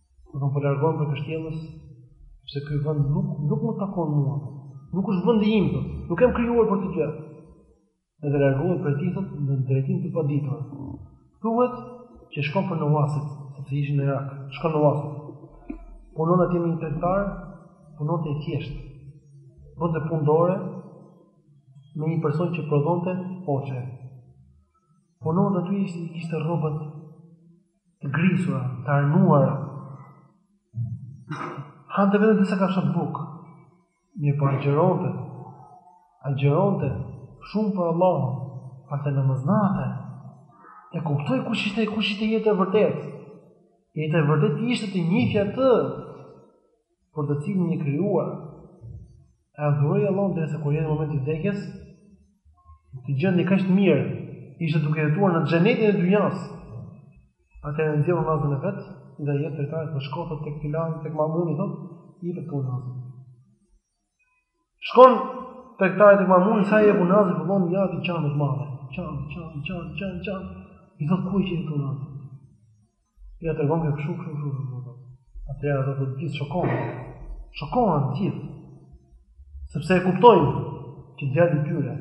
Speaker 1: Kur kam po largohem prej kështjellës, sepse ky vend nuk nuk më takon mua. Nuk është vendi im, nuk jam krijuar për këtë gjë. Edhe largohet prej aty thot në drejtim të paditur. Thuhet që shkon për në Vasit, sepse ishin në Irak. Shkon në Vasit. Punon atje me një tregtar, punëtor i thjeshtë. Bënte punë dore me një person që prodhonte poçe. Punon aty, i kishte rrobat të grisura, të arnuara. Hante vetëm disa kafshata bukë, mirëpo agjëronte, agjëronte shumë për Allahun, falte namaz nate, e kuptoi kush ishte e kush ishte jeta e vërtetë, jeta e vërtetë ishte të njihje atë, për të cilin je krijuar, e adhuroi Allahun derisa kur i vjen momenti i vdekjes, në gjendje kaq të mirë, ishte duke jetuar në xhenetin e dynjas. Atëherë nxjerr unazën e vet dhe ia jep tregtarit, shko thotë tek filani, tek Mamuni thotë, jepe këtë unazë. Shkon tek ta te mami sa e pa nuk po duron ia nis qan të madhe. Qan, qan, qan, qan, qan. I thot ku je këtu na? Ja tregon kështu kështu kështu. Atëherë ato të gjithë shokohen. Shokohen të gjithë. Sepse e kuptojnë që djali i tyre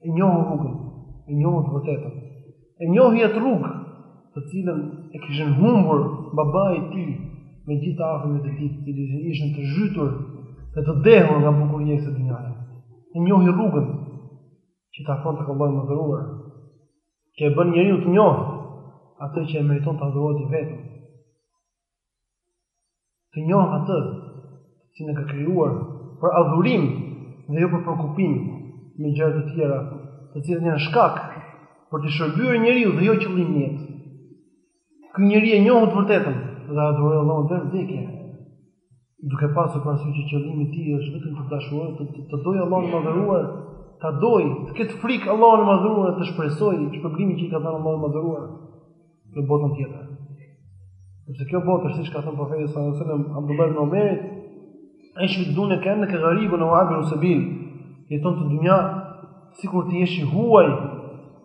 Speaker 1: e njohu rrugën, e njohu të vërtetën. E njohu atë rrugë, të cilën e kishin humbur babai i tij me gjithë të afërmit e tij, të cilët ishin të zhytur dhe të dehur nga bukuria e kësaj dynjaje. E njohu rrugën që të afron tek Allahu i Madhëruar. Që e bën njeriu të njohë atë që e meriton të adhurohet i vetëm. Të njohë atë që na ka krijuar për adhurim dhe jo për preokupim me gjëra të tjera, të cilat janë shkak për t'i shërbyer njeriut dhe jo qëllim në jetë. Ky njeri e njohu të vërtetën dhe adhuroi Allahun deri në vdekje. duke pasur parasysh që qëllimi i tij është vetëm të dashurojë, të, të, të dojë Allahun e Madhëruar, ta dojë, të ketë frikë Allahun e Madhëruar, të shpresojë shpërblimin që i ka dhënë Allahu i Madhëruar në botën tjetër. Sepse kjo botë është, siç ka thënë profeti sallallahu alajhi wasallam Abdullah ibn Omerit, ish fid-dunja ke enneke gharibun eu abiru sebil, jeto në këtë dynja sikur të jesh i huaj,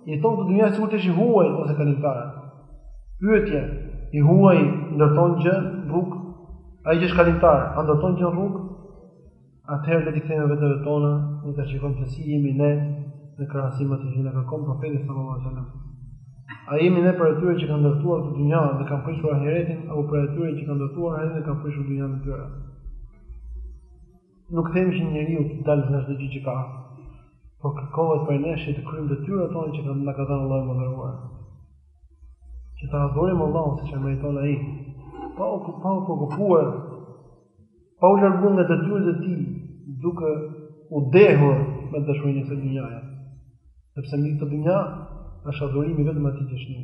Speaker 1: jeto në këtë dynja sikur të jesh i huaj ose kalimtar. Pyetje, i huaj ndërton gjë në rrugë? Ai që është kalimtar, a ndërton gjë në rrugë? Atëherë le t'i kthehemi vetëve tona, dhe të shikojmë se si jemi ne në krahasim me atë gjë që na kërkon profeti sallallahu alajhi wasallam. A jemi ne prej atyre që kanë ndërtuar këtë dynja dhe kanë prishur ahiretin apo prej atyre që kanë ndërtuar ahiretin dhe kanë prishur dynjanë e tyre? Nuk themi që njeriu të dalë nga çdo gjë që ka, por kërkohet prej nesh që të kryejmë detyrat tona që na ka dhënë Allahu i Madhëruar. Që ta adhurojmë Allahun siç e meriton ai, pa u pa u preokupuar, pa u larguar nga detyrat e tij, duke u dehur me dashurinë e kësaj dynjaje. Sepse mbi këtë dynja është adhurimi vetëm atij që është një.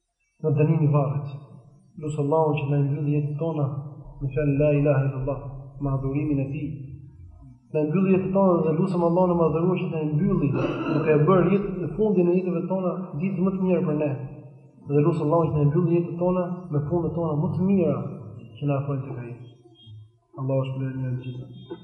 Speaker 1: në dënimin e varrit. Lus Allahun që të na mbyllë jetët tona me fjalën la ilaha illallah, me adhurimin e tij. Na mbyllë jetët tona dhe lusim Allahun e madhëruar që të na mbyllë duke e bërë jetë në fundin e jetëve tona ditë më të mirë për ne. Dhe lus Allahun që të na mbyllë jetët tona me punët tona më të mira që na afrojnë tek ai. Allahu ju shpërbleftë të gjithëve.